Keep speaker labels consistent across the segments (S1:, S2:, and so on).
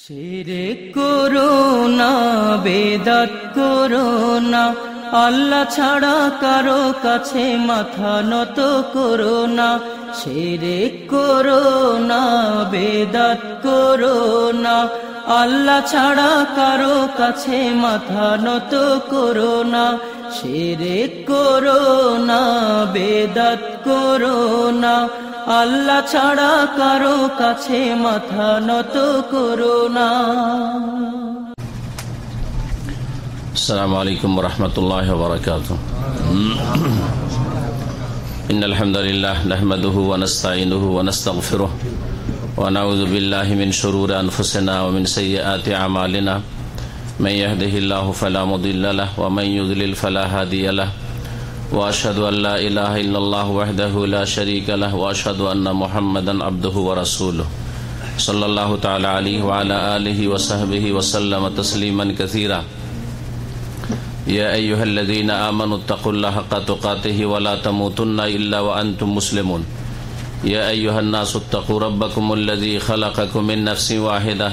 S1: শিরে করোনা বেদাত করোনা আল্লাহ ছাড়া কারও কাছে মাথা নত করোনা শিরে করোনা বেদাত করোনা আল্লাহ ছাড়া কারও কাছে মাথা নত করোনা শিরে করোনা বেদাত করোনা আল্লাহ ছাড়া কারো কাছে মাথা নত করো না
S2: السلام عليكم ورحمة الله وبركاته إن الحمد لله نحمده ونستعينه ونستغفره ونعوذ بالله من شرور أنفسنا ومن سيئات أعمالنا من يهده الله فلا مضل له، ومن يضلل فلا هادي له. واشهد ان لا اله الا الله وحده لا شريك له واشهد ان محمدا عبده ورسوله. صلى الله تعالى عليه وعلى اله وصحبه وسلم تسليما كثيرا. يا ايها الذين امنوا اتقوا الله حق تقاته ولا تموتن الا وانتم مسلمون. يا ايها الناس اتقوا ربكم الذي خلقكم من نفس واحده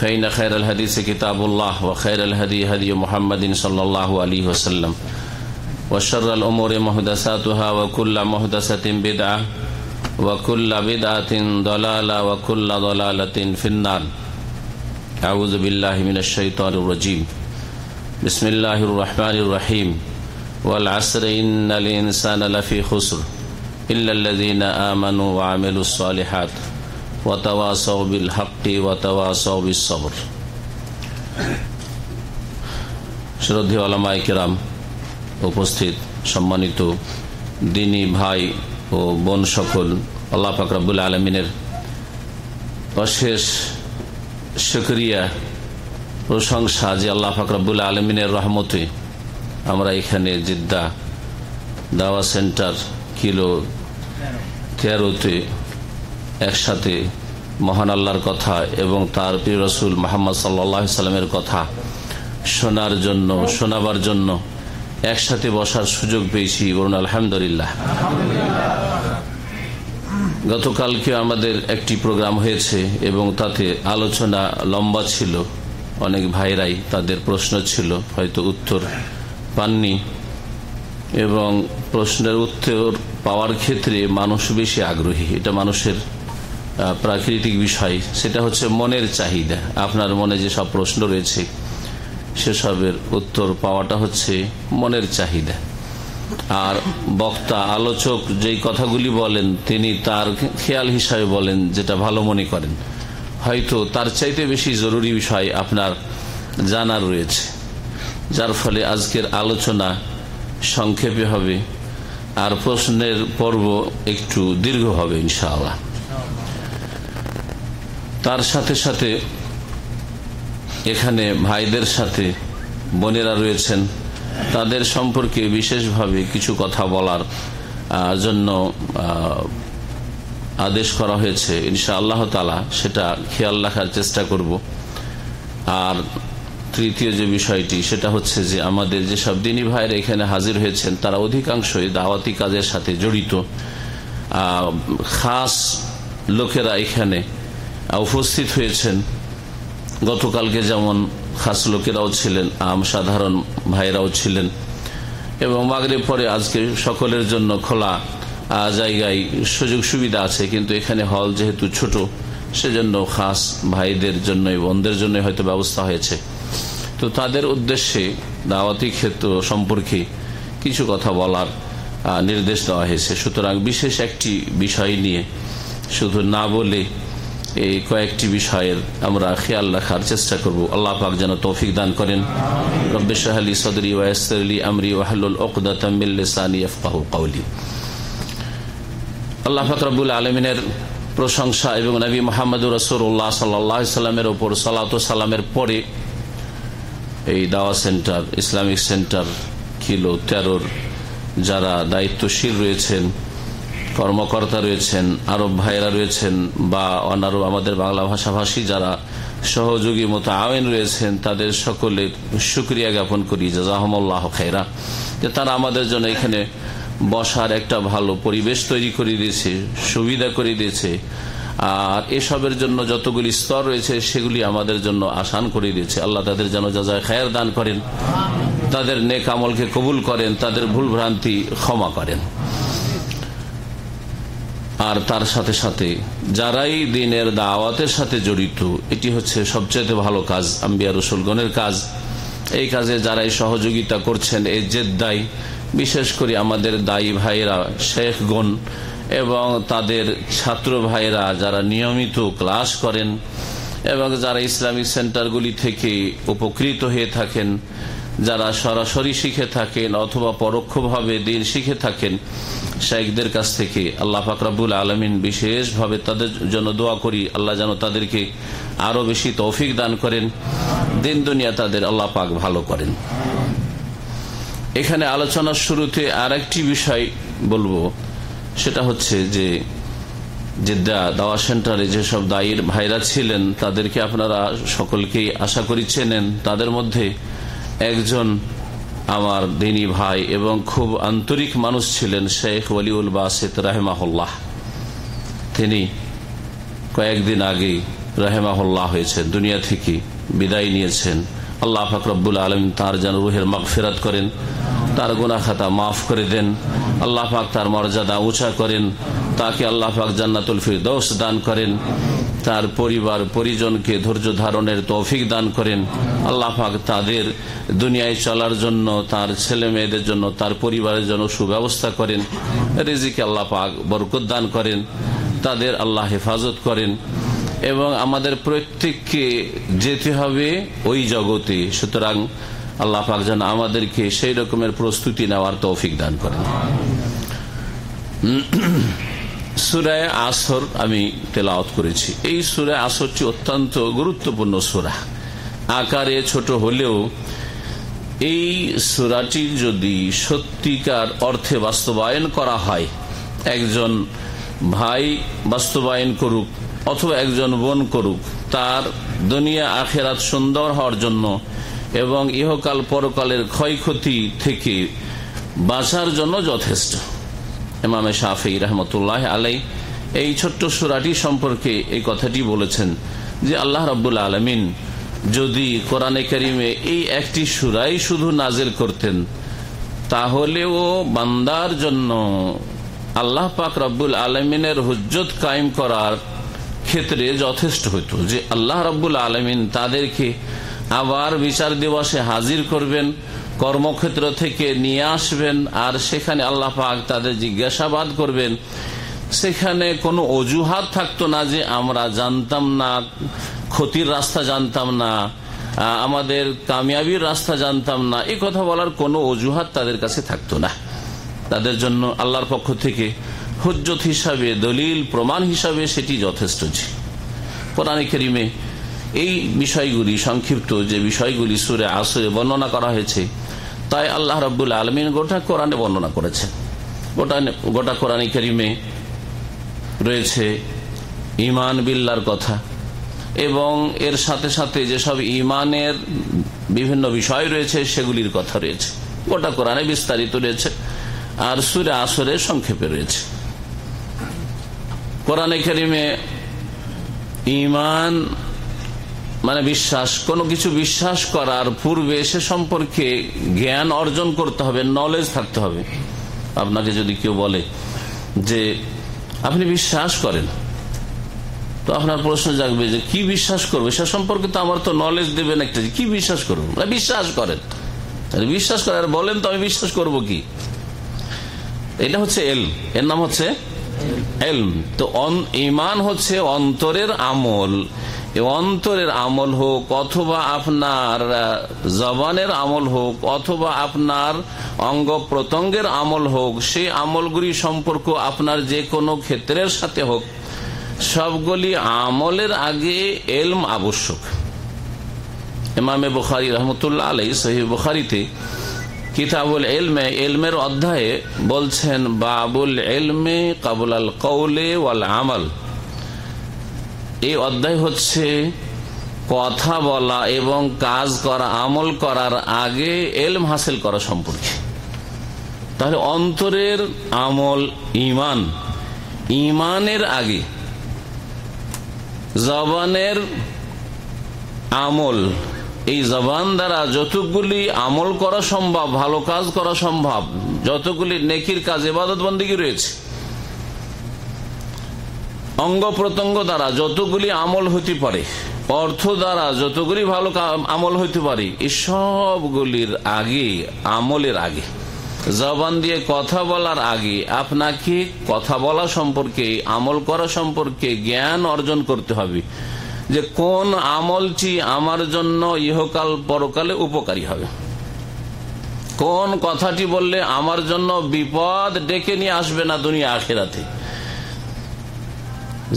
S2: فإن خير الحديث كتاب الله وخير الهدي هدي محمد صلى الله عليه وسلم وشر الأمور محدثاتها وكل محدثة بدعة وكل بدعة ضلالة وكل ضلالة في النار. أعوذ بالله من الشيطان الرجيم. بسم الله الرحمن الرحيم. والعصر إن الإنسان لفي خسر إلا الذين آمنوا وعملوا الصالحات. ওয়াতাওয়াসাও উপস্থিত, সম্মানিত দিনী ভাই ও বোন সকল আল্লাহ ফাকরাবুল আলমিনের অশেষ শুক্রিয়া, প্রশংসা যে আল্লাহ ফাকরাবুল আলমিনের রহমতে আমরা এখানে জিদ্দা দাওয়া সেন্টার কিলো তেরোতে একসাথে মহান আল্লাহর কথা এবং তার প্রিয় রসুল মোহাম্মদ সাল্লাহ সাল্লামের কথা শোনার জন্য, শোনাবার জন্য একসাথে বসার সুযোগ পেয়েছি বলুন আলহামদুলিল্লাহ। গতকালকে আমাদের একটি প্রোগ্রাম হয়েছে এবং তাতে আলোচনা লম্বা ছিল, অনেক ভাইরাই তাদের প্রশ্ন ছিল, হয়তো উত্তর পাননি এবং প্রশ্নের উত্তর পাওয়ার ক্ষেত্রে মানুষ বেশি আগ্রহী, এটা মানুষের প্রাকৃতিক বিষয়, সেটা হচ্ছে মনের চাহিদা। আপনার মনে যে সব প্রশ্ন রয়েছে, সেসবের উত্তর পাওয়াটা হচ্ছে মনের চাহিদা। আর বক্তা, আলোচক যেই কথাগুলি বলেন, তিনি তার খেয়াল হিসাবে বলেন, যেটা ভালো মনে করেন। হয়তো তার চাইতে বেশি জরুরি বিষয় আপনার জানার রয়েছে। যার ফলে আজকের আলোচনা সংক্ষেপে হবে, আর প্রশ্নের পর্ব একটু দীর্ঘ হবে, ইনশাআল্লাহ। তার সাথে সাথে এখানে ভাইদের সাথে বোনেরা রয়েছেন। তাদের সম্পর্কে বিশেষভাবে কিছু কথা বলার জন্য আদেশ করা হয়েছে। ইনশা আল্লাহ তালা সেটা খেয়াল রাখার চেষ্টা করব। আর তৃতীয় যে বিষয়টি, সেটা হচ্ছে যে আমাদের যেসব দিনী ভাইয়ের এখানে হাজির হয়েছেন, তারা অধিকাংশই দাওয়াতি কাজের সাথে জড়িত। খাস লোকেরা এখানে উপস্থিত হয়েছেন। গতকালকে যেমন খাস লোকেরাও ছিলেন, আম সাধারণ ভাইরাও ছিলেন এবং মাগরের পরে আজকে সকলের জন্য খোলা জায়গায় সুযোগ সুবিধা আছে, কিন্তু এখানে হল যেহেতু ছোট, সেজন্য খাস ভাইদের জন্য বোনদের জন্য হয়তো ব্যবস্থা হয়েছে। তো তাদের উদ্দেশ্যে দাওয়াতি ক্ষেত্র সম্পর্কে কিছু কথা বলার নির্দেশ দেওয়া হয়েছে। সুতরাং বিশেষ একটি বিষয় নিয়ে শুধু না বলে এই কয়েকটি বিষয়ের আমরা খেয়াল রাখার চেষ্টা করব। আল্লাহ পাক যেন তৌফিক দান করেন। রব্বেশাহলি সদরি ওয়াসলি আমরি ওয়াহলুল ওকদাতামিল্লিসানি কাউলি আল্লাহ ফাকরাবুল আলমিনের প্রশংসা এবং নবী মোহাম্মদ রসুল্লাহ সাল্লাহ সাল্লামের ওপর সালাত সালামের পরে এই দাওয়া সেন্টার, ইসলামিক সেন্টার ও তেরোর যারা দায়িত্বশীল রয়েছেন কর্মকর্তা রয়েছেন, আরব ভাইরা রয়েছেন, বা অনারব আমাদের বাংলা ভাষাভাষী যারা সহযোগী মতো আওয়েন রয়েছেন, তাদের সকলের সুক্রিয়া জ্ঞাপন করি। জাজাহমল্লাহ খাইরা যে তারা আমাদের জন্য এখানে বসার একটা ভালো পরিবেশ তৈরি করে দিয়েছে, সুবিধা করে দিয়েছে, আর এসবের জন্য যতগুলি স্তর রয়েছে, সেগুলি আমাদের জন্য আসান করে দিয়েছে। আল্লাহ তাদের যেন যা যায় খায়ের দান করেন, তাদের নেক আমলকে কবুল করেন, তাদের ভুল ভ্রান্তি ক্ষমা করেন। আর তার সাথে সাথে যারাই দিনের দাওয়াতের সাথে জড়িত, এটি হচ্ছে সবচেয়ে ভালো কাজ, আম্বিয়া রসুলগণের কাজ। এই কাজে যারাই সহযোগিতা করছেন এই জেদ্দাই, বিশেষ করে আমাদের দায়ী ভাইরা শেখগণ এবং তাদের ছাত্র ভাইরা যারা নিয়মিত ক্লাস করেন এবং যারা ইসলামিক সেন্টারগুলি থেকে উপকৃত হয়ে থাকেন যারা সরাসরি শিখে থাকেন অথবা পরোক্ষভাবে দিন শিখে থাকেন শাইকদের কাছ থেকে আল্লাহ ফাকরাবুল আলমিন বিশেষভাবে তাদের জন্য দোয়া করি। আল্লাহ যেন তাদেরকে আরও বেশি তৌফিক দান করেন। দিন দুনিয়া তাদের আল্লাহ পাক ভালো করেন। এখানে আলোচনার শুরুতে আর একটি বিষয় বলব। সেটা হচ্ছে যে জেদ্দা দাওয়া সেন্টারে যেসব দায়ীর ভাইরা ছিলেন, তাদেরকে আপনারা সকলকেই আশা করি চেনেন। তাদের মধ্যে একজন আমার দিনী ভাই এবং খুব আন্তরিক মানুষ ছিলেন শেখ ওলিউল বাসিত রাহেমাহুল্লাহ। তিনি কয়েকদিন আগেই রাহেমাহুল্লাহ হয়েছেন, দুনিয়া থেকে বিদায় নিয়েছেন। আল্লাহ ফাকরবুল আলম তার যেন রুহের মাগ ফেরাত করেন, তার গুনা খাতা মাফ করে দেন, আল্লাহ পাক তার মর্যাদা উঁচা করেন, তাকে আল্লাহ পাক জান্নাতুল ফিরদৌস দান করেন। তার পরিবার, পরিজনকে ধৈর্য ধারণের তৌফিক দান করেন। আল্লাহ পাক তাদের দুনিয়ায় চলার জন্য, তার ছেলে মেয়েদের জন্য, তার পরিবারের জন্য সুব্যবস্থা করেন। রেজিকে আল্লাহ পাক বরকত দান করেন, তাদের আল্লাহ হেফাজত করেন। এবং আমাদের প্রত্যেককে যেতে হবে ওই জগতে। সুতরাং আল্লাহ পাক যেন আমাদেরকে সেই রকমের প্রস্তুতি নেওয়ার তৌফিক দান করেন। সুরায় আসর আমি তেলাওত করেছি। এই সুরায় আসরটি অত্যন্ত গুরুত্বপূর্ণ সুরা। আকারে ছোট হলেও এই সুরাটি যদি সত্যিকার অর্থে বাস্তবায়ন করা হয়, একজন ভাই বাস্তবায়ন করুক অথবা একজন বোন করুক, তার দুনিয়া আখেরাত সুন্দর হওয়ার জন্য এবং ইহকাল পরকালের ক্ষয়ক্ষতি থেকে বাঁচার জন্য যথেষ্ট। এমামে শাহি রহমতুল্লাহ আলাই এই ছোট্ট সুরাটি সম্পর্কে এই কথাটি বলেছেন যে আল্লাহ রব্বুল আলমিন যদি কোরআনে করিমে এই একটি সুরাই শুধু নাজেল করতেন, তাহলেও বান্দার জন্য আল্লাহ পাক রব্বুল আলমিনের হুজ্জত কায়েম করার ক্ষেত্রে যথেষ্ট হইত যে আল্লাহ রব্বুল আলমিন তাদেরকে আবার বিচার দিবসে হাজির করবেন কর্মক্ষেত্র থেকে নিয়ে আসবেন আর সেখানে আল্লাহ পাক তাদের জিজ্ঞাসাবাদ করবেন। সেখানে কোনো অজুহাত থাকতো না যে আমরা জানতাম না, ক্ষতির রাস্তা জানতাম না আমাদের কামিয়াবির রাস্তা জানতাম না। এই কথা বলার কোনো অজুহাত তাদের কাছে থাকতো না। তাদের জন্য আল্লাহর পক্ষ থেকে হজ্জত হিসাবে, দলিল, প্রমাণ হিসাবে সেটি যথেষ্ট ছিল। কোরআন করিমে এই বিষয়গুলি সংক্ষিপ্ত যে বিষয়গুলি সুরে আসরে বর্ণনা করা হয়েছে তাই আল্লাহ রব্বুল আলমিন গোটা কোরআনে বর্ণনা করেছেন গোটা গোটা কোরআন করিমে রয়েছে ইমান বিল্লার কথা এবং এর সাথে সাথে যেসব ইমানের বিভিন্ন বিষয় রয়েছে সেগুলির কথা রয়েছে। গোটা কোরআনে বিস্তারিত রয়েছে আর সুরে আসরে সংক্ষেপে রয়েছে। কোরআনে করিমে ইমান মানে বিশ্বাস, কোনো কিছু বিশ্বাস করার পূর্বে সে সম্পর্কে জ্ঞান অর্জন করতে হবে নলেজ থাকতে হবে। আপনাকে যদি কেউ বলে যে, আপনি বিশ্বাস করেন? তো আপনার প্রশ্ন জাগবে যে, কি বিশ্বাস করবে? সে সম্পর্কে তো আমার তো নলেজ দেবেন একটা কি বিশ্বাস করব? বিশ্বাস করেন। বিশ্বাস করেন বলেন তো আমি বিশ্বাস করব কি? এটা হচ্ছে এল, এর নাম হচ্ছে এলম তো ইমান হচ্ছে অন্তরের আমল। অন্তরের আমল হোক অথবা আপনার জবানের আমল হোক অথবা আপনার অঙ্গ প্রত্যঙ্গের আমল হোক, সেই আমলগুলি সম্পর্ক আপনার যে কোনো ক্ষেত্রের সাথে হোক, সবগুলি আমলের আগে এলম আবশ্যক। ইমামে বুখারি রহমতুল্লাহ আলাই সহি বুখারিতে কিতাবুল এলমে এলমের অধ্যায়ে বলছেন, বাবুল এলমে কাবুল আল কৌলে ওয়াল আমল। এই অধ্যায় হচ্ছে কথা বলা এবং কাজ করা, আমল করার আগে এলম হাসিল করা সম্পর্কে। তাহলে অন্তরের আমল ইমান ইমানের আগে জবানের আমল। এই জবান দ্বারা যতগুলি আমল করা সম্ভব, ভালো কাজ করা সম্ভব, যতগুলি নেকির কাজ এবাদত বন্দী রয়েছে অঙ্গ প্রত্যঙ্গ দ্বারা যতগুলি আমল হতে পারে, অর্থ দ্বারা যতগুলি ভালো আমল হইতে পারে সবগুলির আগে, আমলের আগে। জবান দিয়ে কথা বলার আগে আপনাকে কথা বলা সম্পর্কে, আমল করা সম্পর্কে জ্ঞান অর্জন করতে হবে যে কোন আমলটি আমার জন্য ইহকাল পরকালে উপকারী হবে। কোন কথাটি বললে আমার জন্য বিপদ ডেকে নিয়ে আসবে না দুনিয়া আখেরাতে?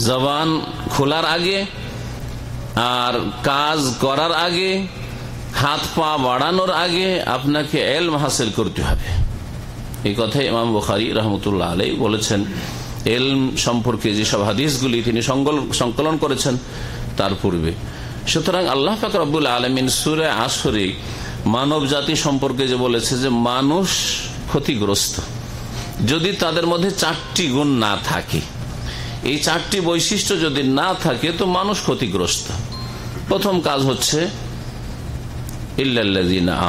S2: জবান খোলার আগে আর কাজ করার আগে, হাত পা বাড়ানোর আগে আপনাকে এলম হাসিল করতে হবে। এই কথাই ইমাম বুখারি রহমতুল্লাহ আলাই বলেছেন। এলম সম্পর্কে যেসব হাদিসগুলি তিনি সংকলন করেছেন তার পূর্বে। সুতরাং আল্লাহ ফাকরাবুল আলমিন সুরে আসরে মানব জাতি সম্পর্কে যে বলেছে যে মানুষ ক্ষতিগ্রস্ত। যদি তাদের মধ্যে চারটি গুণ না থাকে এই চারটি বৈশিষ্ট্য যদি না থাকে, তো মানুষ ক্ষতিগ্রস্ত। প্রথম কাজ হচ্ছে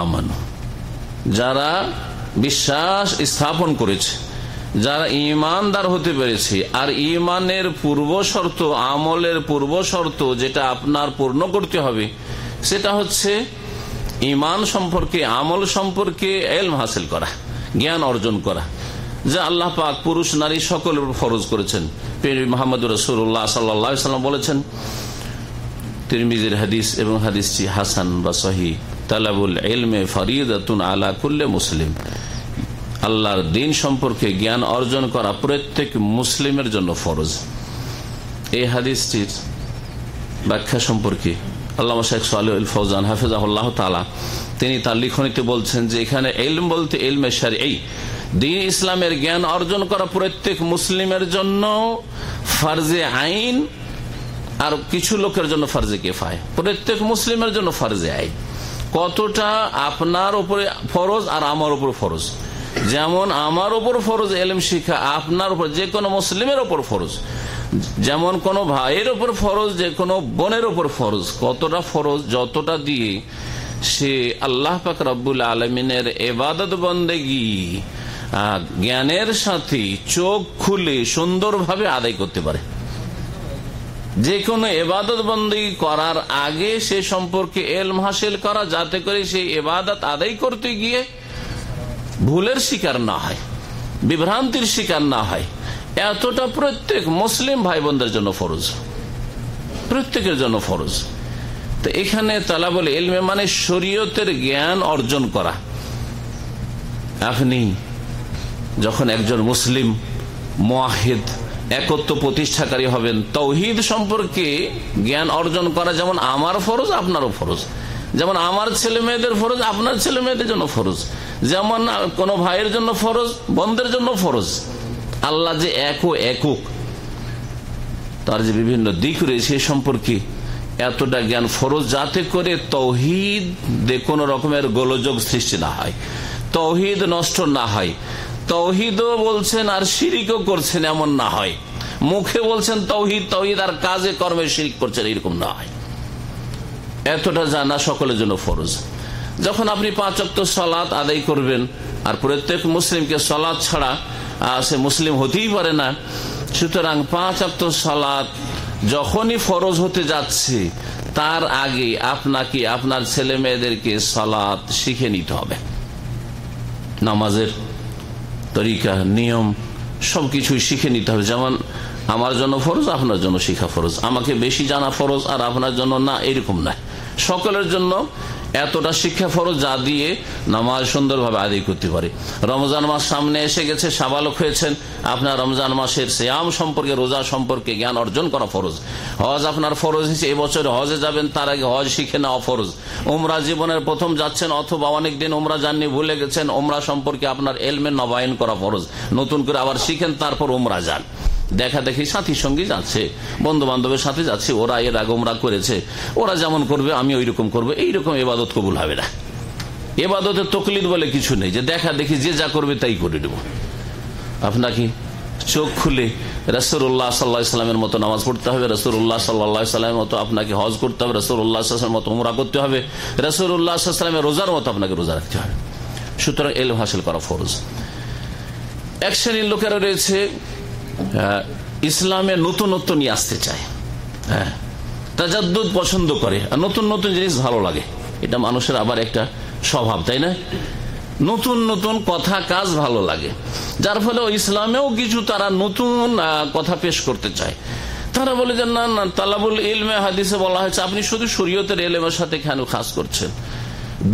S2: আমানু। যারা বিশ্বাস স্থাপন করেছে, যারা ইমানদার হতে পেরেছে, আর ইমানের পূর্ব শর্ত, আমলের পূর্ব শর্ত যেটা আপনার পূর্ণ করতে হবে, সেটা হচ্ছে ইমান সম্পর্কে, আমল সম্পর্কে এলম হাসিল করা, জ্ঞান অর্জন করা। যে আল্লাহ পাক পুরুষ, নারী সকলের ফরজ করেছেন। বলেছেন, তিরমিজির হাদিস এবং হাসান বা সহি। মুসলিম। আল্লাহর দিন সম্পর্কে জ্ঞান অর্জন করা প্রত্যেক মুসলিমের জন্য ফরজ। এই হাদিসটির ব্যাখ্যা সম্পর্কে আল্লাহ শেখ সাল ফৌজান হাফিজাহুল্লাহ তালা তিনি তার লিখনীতে বলছেন যে এখানে এলম বলতে এলমে সারি এই দিন ইসলামের জ্ঞান অর্জন করা প্রত্যেক মুসলিমের জন্য ফার্জে আইন আর কিছু লোকের জন্য ফার্জে কেফায়। প্রত্যেক মুসলিমের জন্য ফার্জে আইন। কতটা আপনার উপরে ফরজ আর আমার উপর ফরজ? যেমন আমার উপর ফরজ এলম শিখা আপনার উপর, যে কোনো মুসলিমের উপর ফরজ। যেমন কোন ভাইয়ের উপর ফরজ, যে কোনো বোনের উপর ফরজ। কতটা ফরজ, যতটা দিয়ে সে আল্লাহ পাক রব্বুল আলমিনের এবাদত বন্দেগি জ্ঞানের সাথে চোখ খুলে সুন্দরভাবে আদায় করতে পারে। যে কোনো এবাদত বন্দী করার আগে সে সম্পর্কে এলম হাসিল করা, যাতে করে সেই এবাদত আদায় করতে গিয়ে ভুলের শিকার না হয়, বিভ্রান্তির শিকার না হয়। এতটা প্রত্যেক মুসলিম ভাই বোনদের জন্য ফরজ। প্রত্যেকের জন্য ফরজ। তো এখানে তালাবল এলমে মানে শরীয়তের জ্ঞান অর্জন করা। আপনি যখন একজন মুসলিম মোয়াহিদ একত্র প্রতিষ্ঠাকারী হবেন, তৌহিদ সম্পর্কে জ্ঞান অর্জন করা যেমন আমার ফরজ, আপনারও ফরজ। যেমন আমার ছেলে মেয়েদের ফরজ, আপনার ছেলে মেয়েদের জন্য ফরজ। যেমন কোন ভাইয়ের জন্য ফরজ বন্ধের জন্য ফরজ। আল্লাহ যে এক ও একক, তার যে বিভিন্ন দিক রয়েছে সম্পর্কে এতটা জ্ঞান ফরজ, যাতে করে তৌহিদ কোন রকমের গোলযোগ সৃষ্টি না হয়। তৌহিদ নষ্ট না হয়। তৌহিদও বলছেন আর শিরিকও করছেন, এমন না হয়। মুখে বলছেন তৌহিদ তৌহিদ আর কাজে, কর্মে শিরিক করছেন, এরকম না হয়। এতটা জানা সকলের জন্য ফরজ। যখন আপনি পাঁচ সলাৎ আদায় করবেন, আর প্রত্যেক মুসলিমকে সলাৎ ছাড়া সে মুসলিম হতেই পারে না, সুতরাং পাঁচ অক্ট সলাৎ যখনই ফরজ হতে যাচ্ছে, তার আগে আপনাকে, আপনার ছেলে মেয়েদেরকে সলাৎ শিখে নিতে হবে। নামাজের তরিকা, নিয়ম, সবকিছুই শিখে নিতে হবে। যেমন, আমার জন্য ফরজ, আপনার জন্য শিখা ফরজ। আমাকে বেশি জানা ফরজ আর আপনার জন্য না, এরকম না সকলের জন্য এতটা শিক্ষা ফরজ যা দিয়ে নামাজ সুন্দরভাবে আদায় করতে পারে। রমজান মাস সামনে এসে গেছে, সাবালক হয়েছেন। আপনার রমজান মাসের শ্যাম সম্পর্কে, রোজা সম্পর্কে জ্ঞান অর্জন করা ফরজ। হজ আপনার ফরজ হিসেবে এবছর হজে যাবেন, তার আগে হজ শিখে নেওয়া ফরজ। উমরা জীবনের প্রথম যাচ্ছেন, অথবা অনেক দিন উমরা যাননি, ভুলে গেছেন, উমরা সম্পর্কে আপনার এলমের নবায়ন করা ফরজ। নতুন করে আবার শিখেন, তারপর উমরা যান। দেখা দেখি সাথী সঙ্গী যাচ্ছে। বন্ধু বান্ধবের সাথে যাচ্ছে, ওরা এর আগে ওমরা করেছে। ওরা যেমন করবে আমি ওই রকম করব। এইরকম এবাদত কবুল হবে না। এবাদতের তকলিদ বলে কিছু নেই। যে দেখা দেখি যে যা করবে তাই করে দেব আপনাকে চোখ খুলে রসুল্লাহ সাল্লাহ ইসলামের মতো নামাজ পড়তে হবে। রসুল্লাহ সাল্লাহ সাল্লামের মতো আপনাকে হজ করতে হবে। রসুল্লাহ মতো উমরা করতে হবে। রসুল্লাহ সাল্লামের রোজার মতো আপনাকে রোজা রাখতে হবে। সুতরাং এল হাসিল করা ফরজ। এক শ্রেণির লোকেরা রয়েছে ইসলামে নতুনত্ব নিয়ে আসতে চায়। হ্যাঁ তাজাদ্দুদ পছন্দ করে, আর নতুন নতুন জিনিস ভালো লাগে। এটা মানুষের আবার একটা স্বভাব, তাই না? নতুন নতুন কথা, কাজ ভালো লাগে। যার ফলে ইসলামেও কিছু তারা নতুন কথা পেশ করতে চায়। তারা বলে যে, না না, তালাবুল ইলমে হাদিসে বলা হয়েছে, আপনি শুধু শরীয়তের এলমের সাথে কেন খাস করছেন?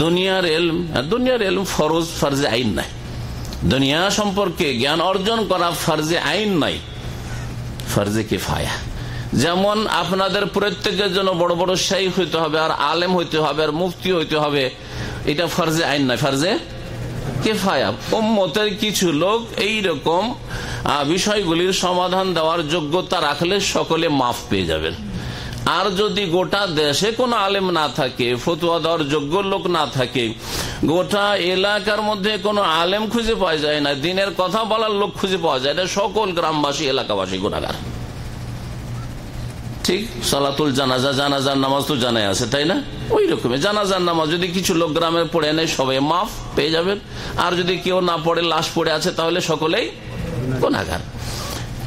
S2: দুনিয়ার এলম দুনিয়ার এলম ফরজ, ফার্জে আইন নাই। দুনিয়া সম্পর্কে জ্ঞান অর্জন করা ফার্জে আইন নাই। ফার্জে ফায়া যেমন আপনাদের প্রত্যেকের জন্য বড় বড় শাহী হইতে হবে, আর আলেম হইতে হবে, আর মুফতি হইতে হবে, এটা ফার্জে আইন নয় ফার্জে কিছু লোক এই রকম বিষয়গুলির সমাধান দেওয়ার যোগ্যতা রাখলে সকলে মাফ পেয়ে যাবেন। আর যদি গোটা দেশে কোনো আলেম না থাকে, ফতুয়া দেওয়ার যোগ্য লোক না থাকে, গোটা এলাকার মধ্যে কোনো আলেম খুঁজে পাওয়া যায় না, দিনের কথা বলার লোক খুঁজে পাওয়া যায় না, সকল গ্রামবাসী, এলাকাবাসী গোটাগার ঠিক? সালাতুল জানাজা, জানাজার নামাজ তো জানাই আছে, তাই না? ওই রকমের জানাজার নামাজ যদি কিছু লোক গ্রামের পড়ে নেয় সবাই মাফ পেয়ে যাবেন, আর যদি কেউ না পড়ে, লাশ পড়ে আছে, তাহলে সকলেই কোনাগার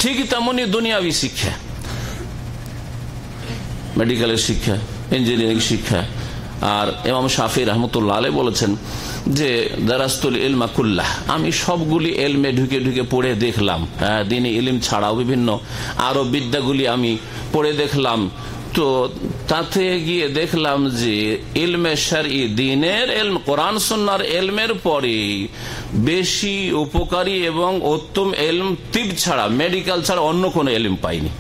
S2: ঠিক তেমনই দুনিয়াবি শিক্ষা। মেডিকেলের শিক্ষা ইঞ্জিনিয়ারিং শিক্ষা। আর এমাম শাফি রহমতুল্লাহ আলী বলেছেন যে, দারাস্তুল ইলমাকুল্লাহ আমি সবগুলি এলমে ঢুকে ঢুকে পড়ে দেখলাম। হ্যাঁ দিনে ইলিম ছাড়াও বিভিন্ন আরও বিদ্যাগুলি আমি পড়ে দেখলাম। তো তাতে গিয়ে দেখলাম যে, ইলমে সারি দিনের এলম, কোরআন সন্ন্যার এলমের পরে বেশি উপকারী এবং উত্তম এলম তিব ছাড়া মেডিকেল ছাড়া অন্য কোনো এলম পাইনি।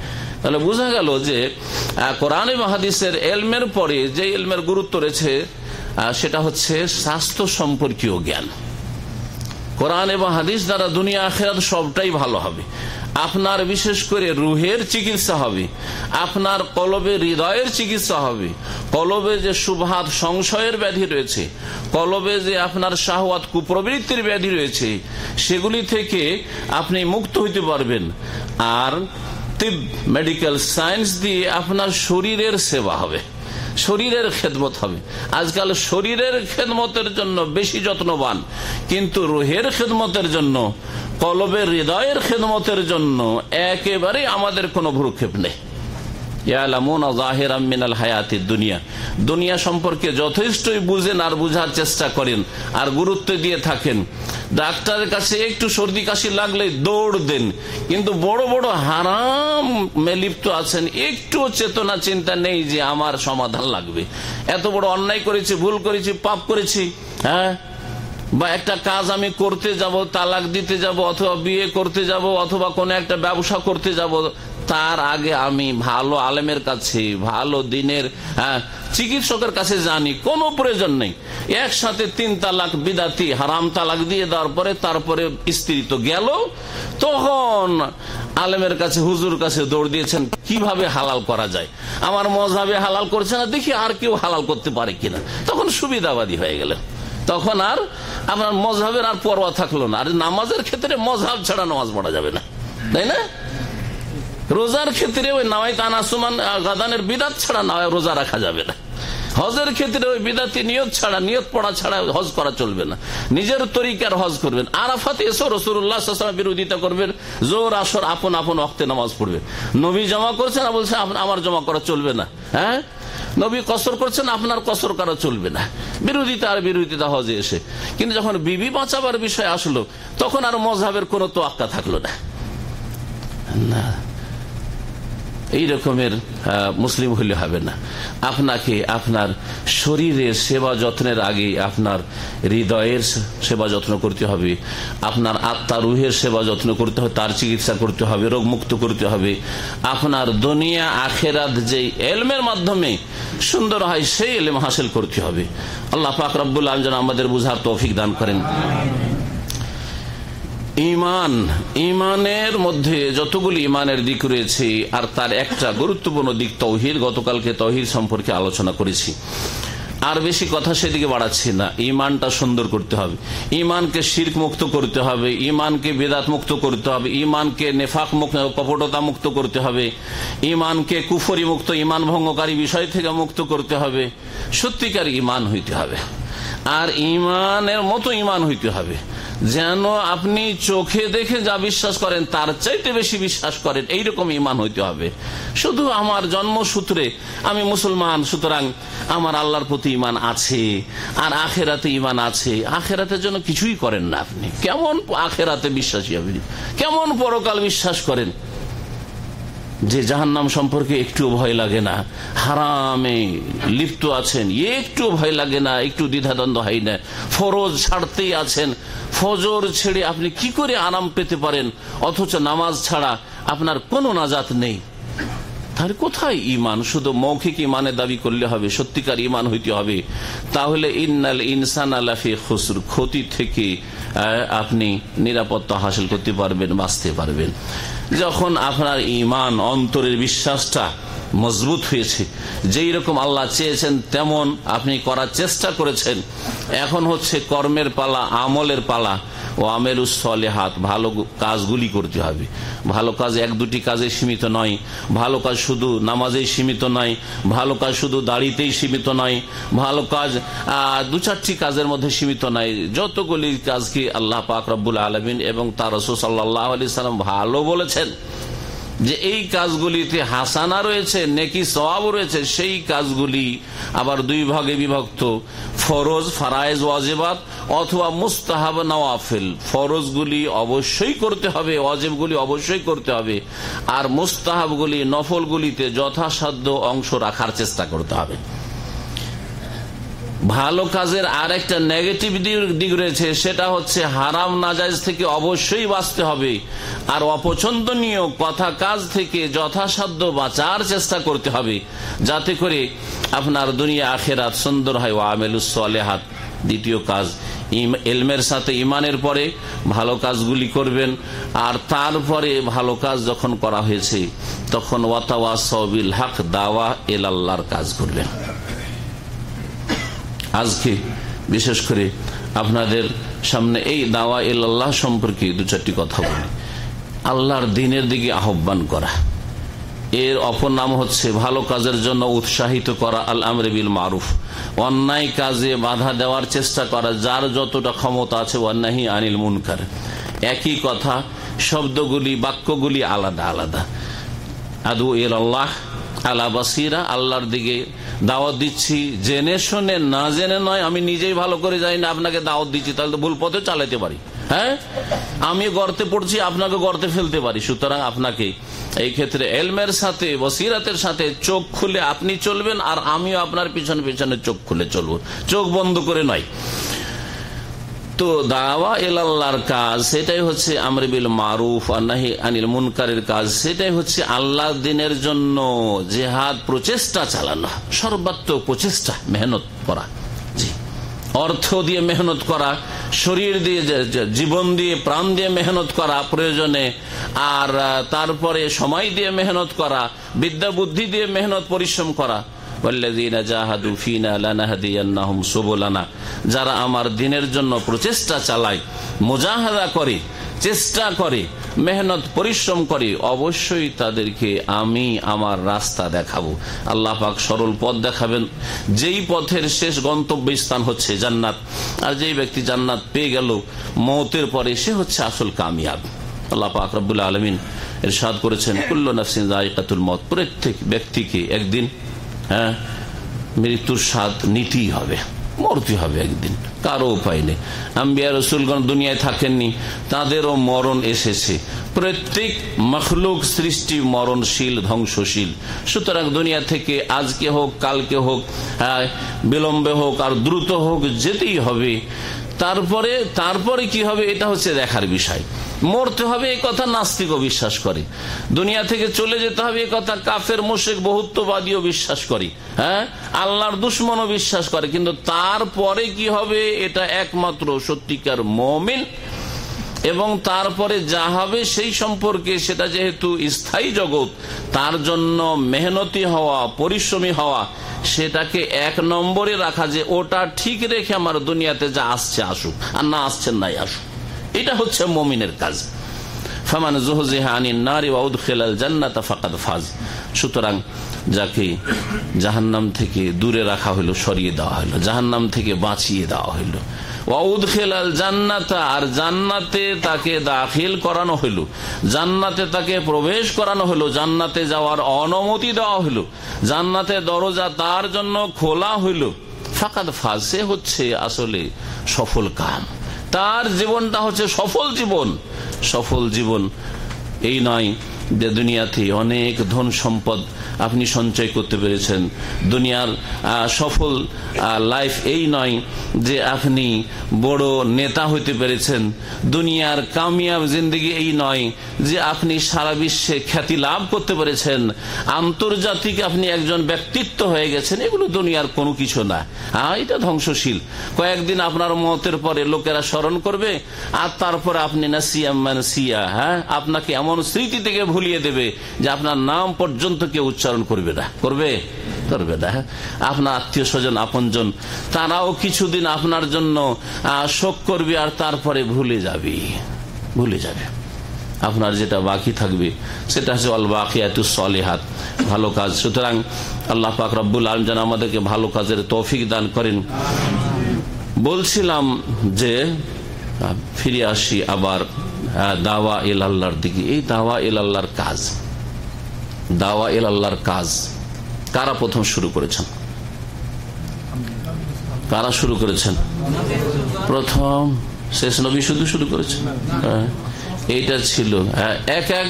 S2: তাহলে বোঝা গেল যে কোরআন মাহাদিসের এলমের পরে যে এলমের গুরুত্ব রয়েছে সেটা হচ্ছে স্বাস্থ্য সম্পর্কীয় জ্ঞান। কোরআন এবং হাদিস দ্বারা দুনিয়া, আখেরাত সবটাই ভালো হবে। আপনার বিশেষ করে রুহের চিকিৎসা হবে, আপনার কলবে হৃদয়ের চিকিৎসা হবে, কলবে যে সুভাত সংশয়ের ব্যাধি রয়েছে, কলবে যে আপনার শাহওয়াত কুপ্রবৃত্তির ব্যাধি রয়েছে, সেগুলি থেকে আপনি মুক্ত হইতে পারবেন। আর মেডিকেল সায়েন্স দিয়ে আপনার শরীরের সেবা হবে। শরীরের খেদমত হবে। আজকাল শরীরের খেদমতের জন্য বেশি যত্নবান। কিন্তু রোহের খেদমতের জন্য, কলবের হৃদয়ের খেদমতের জন্য একেবারে আমাদের কোনো ভ্রুক্ষেপ নেই। দুনিয়া। দুনিয়া সম্পর্কে যথেষ্টই বুঝেন আর বুঝার চেষ্টা করেন আর গুরুত্ব দিয়ে থাকেন। ডাক্তারের কাছে একটু সর্দি কাশি লাগলে দৌড় দেন। কিন্তু বড় বড় হারাম লিপ্ত আছেন একটু চেতনা চিন্তা নেই যে আমার সমাধান লাগবে। এত বড় অন্যায় করেছি, ভুল করেছি, পাপ করেছি হ্যাঁ? বা একটা কাজ আমি করতে যাব, তালাক দিতে যাব, অথবা বিয়ে করতে যাব, অথবা কোনো একটা ব্যবসা করতে যাব তার আগে আমি ভালো আলেমের কাছে ভালো দিনের হ্যাঁ, চিকিৎসকের কাছে জানি কোনো প্রয়োজন নেই। একসাথে তিন তালাক বিদাতি হারাম তালাক দিয়ে দেওয়ার পরে তারপরে স্ত্রী তো গেল। তখন আলেমের কাছে হুজুর কাছে দৌড় দিয়েছেন কীভাবে হালাল করা যায়? আমার মজাবে হালাল করছে না দেখি আর কেউ হালাল করতে পারে কিনা। তখন সুবিধাবাদী হয়ে গেলেন। তখন আর আপনার মজাবের আর পরোয়া থাকল না। আর নামাজের ক্ষেত্রে মজাব ছাড়া নামাজ পড়া যাবে না। তাই না? রোজার ক্ষেত্রে ওই নামাই তানাসুমান গাদানের বিদাত ছাড়া না রোজা রাখা যাবে না। হজের ক্ষেত্রে ওই বিদাতি নিয়ত ছাড়া, নিয়ত পড়া ছাড়া হজ করা চলবে না। নিজের তরিকার হজ করবেন। আরাফাত এসো রসুল্লাহ বিরোধিতা করবেন। জোর আসর আপন আপন অক্তে নামাজ পড়বে। নবী জমা করছেন বলছে আমার জমা করা চলবে না। হ্যাঁ? নবী কসর করছেন, আপনার কসর করা চলবে না। বিরোধিতা আর বিরোধিতা হজে এসে। কিন্তু যখন বিবি বাঁচাবার বিষয় আসলো, তখন আর মজাবের কোনো তো আক্কা থাকল না। না। এই রকমের মুসলিম হলে হবে না। আপনাকে আপনার শরীরের সেবা যত্নের আগে আপনার হৃদয়ের সেবা যত্ন করতে হবে। আপনার আত্মা রুহের সেবা যত্ন করতে হবে, তার চিকিৎসা করতে হবে, রোগমুক্ত করতে হবে। আপনার দুনিয়া, আখেরাত যে এলমের মাধ্যমে সুন্দর হয়, সেই এলম হাসিল করতে হবে। আল্লাহ পাক আলম যেন আমাদের বুঝার তৌফিক দান করেন। ইমান, ইমানের মধ্যে যতগুলি ইমানের দিক রয়েছে, আর তার একটা গুরুত্বপূর্ণ দিক তৌহির, গতকালকে তহির সম্পর্কে আলোচনা করেছি। আর বেশি কথা সেদিকে বাড়াচ্ছি না, ইমানটা সুন্দর করতে হবে। ইমানকে শির্ক মুক্ত করতে হবে, ইমানকে বেদাত মুক্ত করতে হবে, ইমানকে নেফাক মুক্ত, কপটতা মুক্ত করতে হবে, ইমানকে কুফরি মুক্ত, ইমান ভঙ্গকারী বিষয় থেকে মুক্ত করতে হবে। সত্যিকার ইমান হইতে হবে। আর ইমানের মতো ইমান হইতে হবে। যেন আপনি চোখে দেখে যা বিশ্বাস করেন, তার চাইতে বেশি বিশ্বাস করেন, এইরকম ইমান হইতে হবে। শুধু আমার জন্মসূত্রে আমি মুসলমান, সুতরাং আমার আল্লাহর প্রতি ইমান আছে, আর আখেরাতে ইমান আছে। আখেরাতের জন্য কিছুই করেন না আপনি। কেমন আখেরাতে বিশ্বাসী আপনি? কেমন পরকাল বিশ্বাস করেন? যে জাহান্নাম সম্পর্কে একটু ভয় লাগে না। হারামে লিপ্ত আছেন একটু ভয় লাগে না, একটু দ্বিধাদ্বন্দ্ব হয় না। ফরজ ছাড়তেই আছেন। ফজর ছেড়ে আপনি কি করে আরাম পেতে পারেন? অথচ নামাজ ছাড়া আপনার কোনো নাজাত নেই। তাহলে কোথায় ইমান শুধু মৌখিক ইমানের দাবি করলে হবে, সত্যিকার ইমান হইতে হবে। তাহলে ইন্নাল ইনসান আলাফি খসুর, ক্ষতি থেকে আপনি নিরাপত্তা হাসিল করতে পারবেন, বাঁচতে পারবেন। যখন আপনার ইমান অন্তরের বিশ্বাসটা মজবুত হয়েছে, যেই রকম আল্লাহ চেয়েছেন, তেমন আপনি করার চেষ্টা করেছেন। এখন হচ্ছে কর্মের পালা, আমলের পালা। ও উৎসলে হাত ভালো কাজগুলি করতে হবে। ভালো কাজ এক দুটি কাজে সীমিত নয়। ভালো কাজ শুধু নামাজেই সীমিত নয়, ভালো কাজ শুধু দাড়িতেই সীমিত নয়, ভালো কাজ দু চারটি কাজের মধ্যে সীমিত নয়। যতগুলি কাজকে আল্লাহ পাক রব্বুল আলমিন এবং তার রসুল সাল্লাহ আলি সাল্লাম ভালো বলেছেন। যে এই কাজগুলিতে হাসানা রয়েছে, নেকি সবাব রয়েছে, সেই কাজগুলি আবার দুই ভাগে বিভক্ত। ফরজ, ফারায়েজ, ওয়াজেবাত অথবা মুস্তাহাব নওয়াফেল। ফরজগুলি অবশ্যই করতে হবে, ওয়াজেবগুলি অবশ্যই করতে হবে। আর মুস্তাহাবগুলি নফলগুলিতে যথাসাধ্য অংশ রাখার চেষ্টা করতে হবে। ভালো কাজের আর একটা নেগেটিভ দিক রয়েছে, সেটা হচ্ছে হারাম নাজাজ থেকে অবশ্যই বাঁচতে হবে। আর অপছন্দনীয় কথা কাজ থেকে যথাসাধ্য বাঁচার চেষ্টা করতে হবে। যাতে করে আপনার দুনিয়া আখেরাত সুন্দর হয়। ও আমেলুসলেহাত দ্বিতীয় কাজ এলমের সাথে ইমানের পরে ভালো কাজগুলি করবেন। আর তারপরে ভালো কাজ যখন করা হয়েছে, তখন ওয়াতাওয়া সবিল হক, দাওয়া এল আল্লাহর কাজ করবেন। আজকে, বিশেষ করে আপনাদের সামনে এই দাওয়া আল্লাহ সম্পর্কে দু চারটি কথা বলি। আল্লাহর দিনের দিকে আহ্বান করা। এর অপর নাম হচ্ছে ভালো কাজের জন্য উৎসাহিত করা আল আমরেবিল মারুফ। অন্যায় কাজে বাধা দেওয়ার চেষ্টা করা, যার যতটা ক্ষমতা আছে অন্যায় আনিল মুনকার। একই কথা, শব্দগুলি, বাক্যগুলি আলাদা আলাদা। আদু এল আল্লাহ আলা বাসিরা, আল্লাহর দিকে দাওয়াত দিচ্ছি। জেনে শুনে না জেনে নয়, আমি নিজেই ভালো করে যাই না, আপনাকে দাওয়াত দিচ্ছি, তাহলে তো ভুল পথে চালাতে পারি। হ্যাঁ? আমি গর্তে পড়ছি, আপনাকে গর্তে ফেলতে পারি। সুতরাং আপনাকে এই ক্ষেত্রে এলমের সাথে, বসিরাতের সাথে চোখ খুলে আপনি চলবেন, আর আমিও আপনার পিছনে পিছনে চোখ খুলে চলবো। চোখ বন্ধ করে নয়। তো দাওয়া এলাল্লাহর কাজ, সেটাই হচ্ছে আমরিবিল মারুফ আনাহি আনিল মুনকারের কাজ, সেটাই হচ্ছে আল্লাহ দিনের জন্য জেহাদ প্রচেষ্টা চালানো, সর্বাত্মক প্রচেষ্টা, মেহনত করা। জি। অর্থ দিয়ে মেহনত করা, শরীর দিয়ে জীবন দিয়ে প্রাণ দিয়ে মেহনত করা প্রয়োজনে, আর তারপরে সময় দিয়ে মেহনত করা, বিদ্যা বুদ্ধি দিয়ে মেহনত পরিশ্রম করা যারা আমার দিনের জন্য প্রচেষ্টা চালায়, মোজাহাদা করে, চেষ্টা করে, মেহনত, পরিশ্রম করে, অবশ্যই তাদেরকে আমি আমার রাস্তা দেখাবো। আল্লাহ পাক সরল পথ দেখাবেন। যেই পথের শেষ গন্তব্য স্থান হচ্ছে জান্নাত, আর যেই ব্যক্তি জান্নাত পেয়ে গেল, মতের পরে সে হচ্ছে আসল কামিয়াব। আল্লাহ পাক রব্বুল্লাহ আলমিন এর সাদ করেছেন, কুল্ল নাফসিন মত প্রত্যেক ব্যক্তিকে একদিন হ্যাঁ? মৃত্যুর স্বাদ নিতেই হবে মরতে হবে একদিন কারও উপায় নেই। আম্বিয়া রসুলগণ দুনিয়ায় থাকেননি তাদেরও মরণ এসেছে। প্রত্যেক মখলুক সৃষ্টি মরণশীল ধ্বংসশীল। সুতরাং দুনিয়া থেকে আজকে হোক কালকে হোক হ্যাঁ, বিলম্বে হোক আর দ্রুত হোক যেতেই হবে। তারপরে তারপরে কি হবে? এটা হচ্ছে দেখার বিষয়। মরতে হবে এ কথা নাস্তিকও বিশ্বাস করে। দুনিয়া থেকে চলে যেতে হবে এ কথা কাফের মোশেক বহুত্ববাদীও বিশ্বাস করে। হ্যাঁ? আল্লাহর দুশ্মনও বিশ্বাস করে। কিন্তু তারপরে কি হবে? এটা একমাত্র সত্যিকার মমিন এবং তারপরে যা হবে সেই সম্পর্কে সেটা যেহেতু স্থায়ী জগৎ, তার জন্য মেহনতি হওয়া, পরিশ্রমী হওয়া, সেটাকে এক নম্বরে রাখা যে ওটা ঠিক রেখে আমার দুনিয়াতে যা আসছে আসুক, আর না আসছেন নাই আসুক। এটা হচ্ছে মমিনের কাজ। ফামান ফাজ। সুতরাং যাকে জাহান্নাম থেকে দূরে রাখা হইল, সরিয়ে দেওয়া হইল, জাহান্নাম থেকে বাঁচিয়ে দেওয়া হইল। ওয়াউদ খেলাল জান্নাতা, আর জান্নাতে তাকে দাখিল করানো হইল। জান্নাতে তাকে প্রবেশ করানো হলো জান্নাতে যাওয়ার অনুমতি দেওয়া হইল। জান্নাতে দরজা তার জন্য খোলা হইল। ফাঁকাত ফাঁসে হচ্ছে আসলে সফল কাম। তার জীবনটা হচ্ছে সফল জীবন। সফল জীবন এই নয় যে দুনিয়াতে অনেক ধন সম্পদ আপনি সঞ্চয় করতে পেরেছেন। দুনিয়ার সফল লাইফ এই নয় যে আপনি বড় নেতা হইতে পেরেছেন। দুনিয়ার কামিয়াব জিন্দগি এই নয় যে আপনি সারা বিশ্বে খ্যাতি লাভ করতে পেরেছেন। আন্তর্জাতিক আপনি একজন ব্যক্তিত্ব হয়ে গেছেন, এগুলো দুনিয়ার কোনো কিছু না। এটা ধ্বংসশীল। কয়েকদিন আপনার মতের পরে লোকেরা স্মরণ করবে, আর তারপরে আপনি না সিয়াম সিয়া হ্যাঁ? আপনাকে এমন স্মৃতি থেকে ভুলিয়ে দেবে যে আপনার নাম পর্যন্ত কেউ উচ্চারণ করবে না। করবে? করবে না। আপনার আত্মীয় স্বজন, আপনজন, তারাও কিছুদিন আপনার জন্য শোক করবে আর তারপরে ভুলে যাবে। ভুলে যাবে। আপনার যেটা বাকি থাকবে, সেটা হচ্ছে অল বাকিয়াতু সলেহাত। ভালো কাজ। সুতরাং আল্লাহ পাক রব্বুল আলম যেন আমাদেরকে ভালো কাজের তৌফিক দান করেন। বলছিলাম যে ফিরে আসি আবার। দাওয়া এল আল্লাহর দিকে। এই দাওয়া এল আল্লাহর কাজ। দাওয়া এল আল্লাহর কাজ কারা প্রথম শুরু করেছেন? কারা শুরু করেছেন? প্রথম শেষ নবী শুধু শুরু করেছেন? হ্যাঁ, এইটা ছিল। হ্যাঁ, এক এক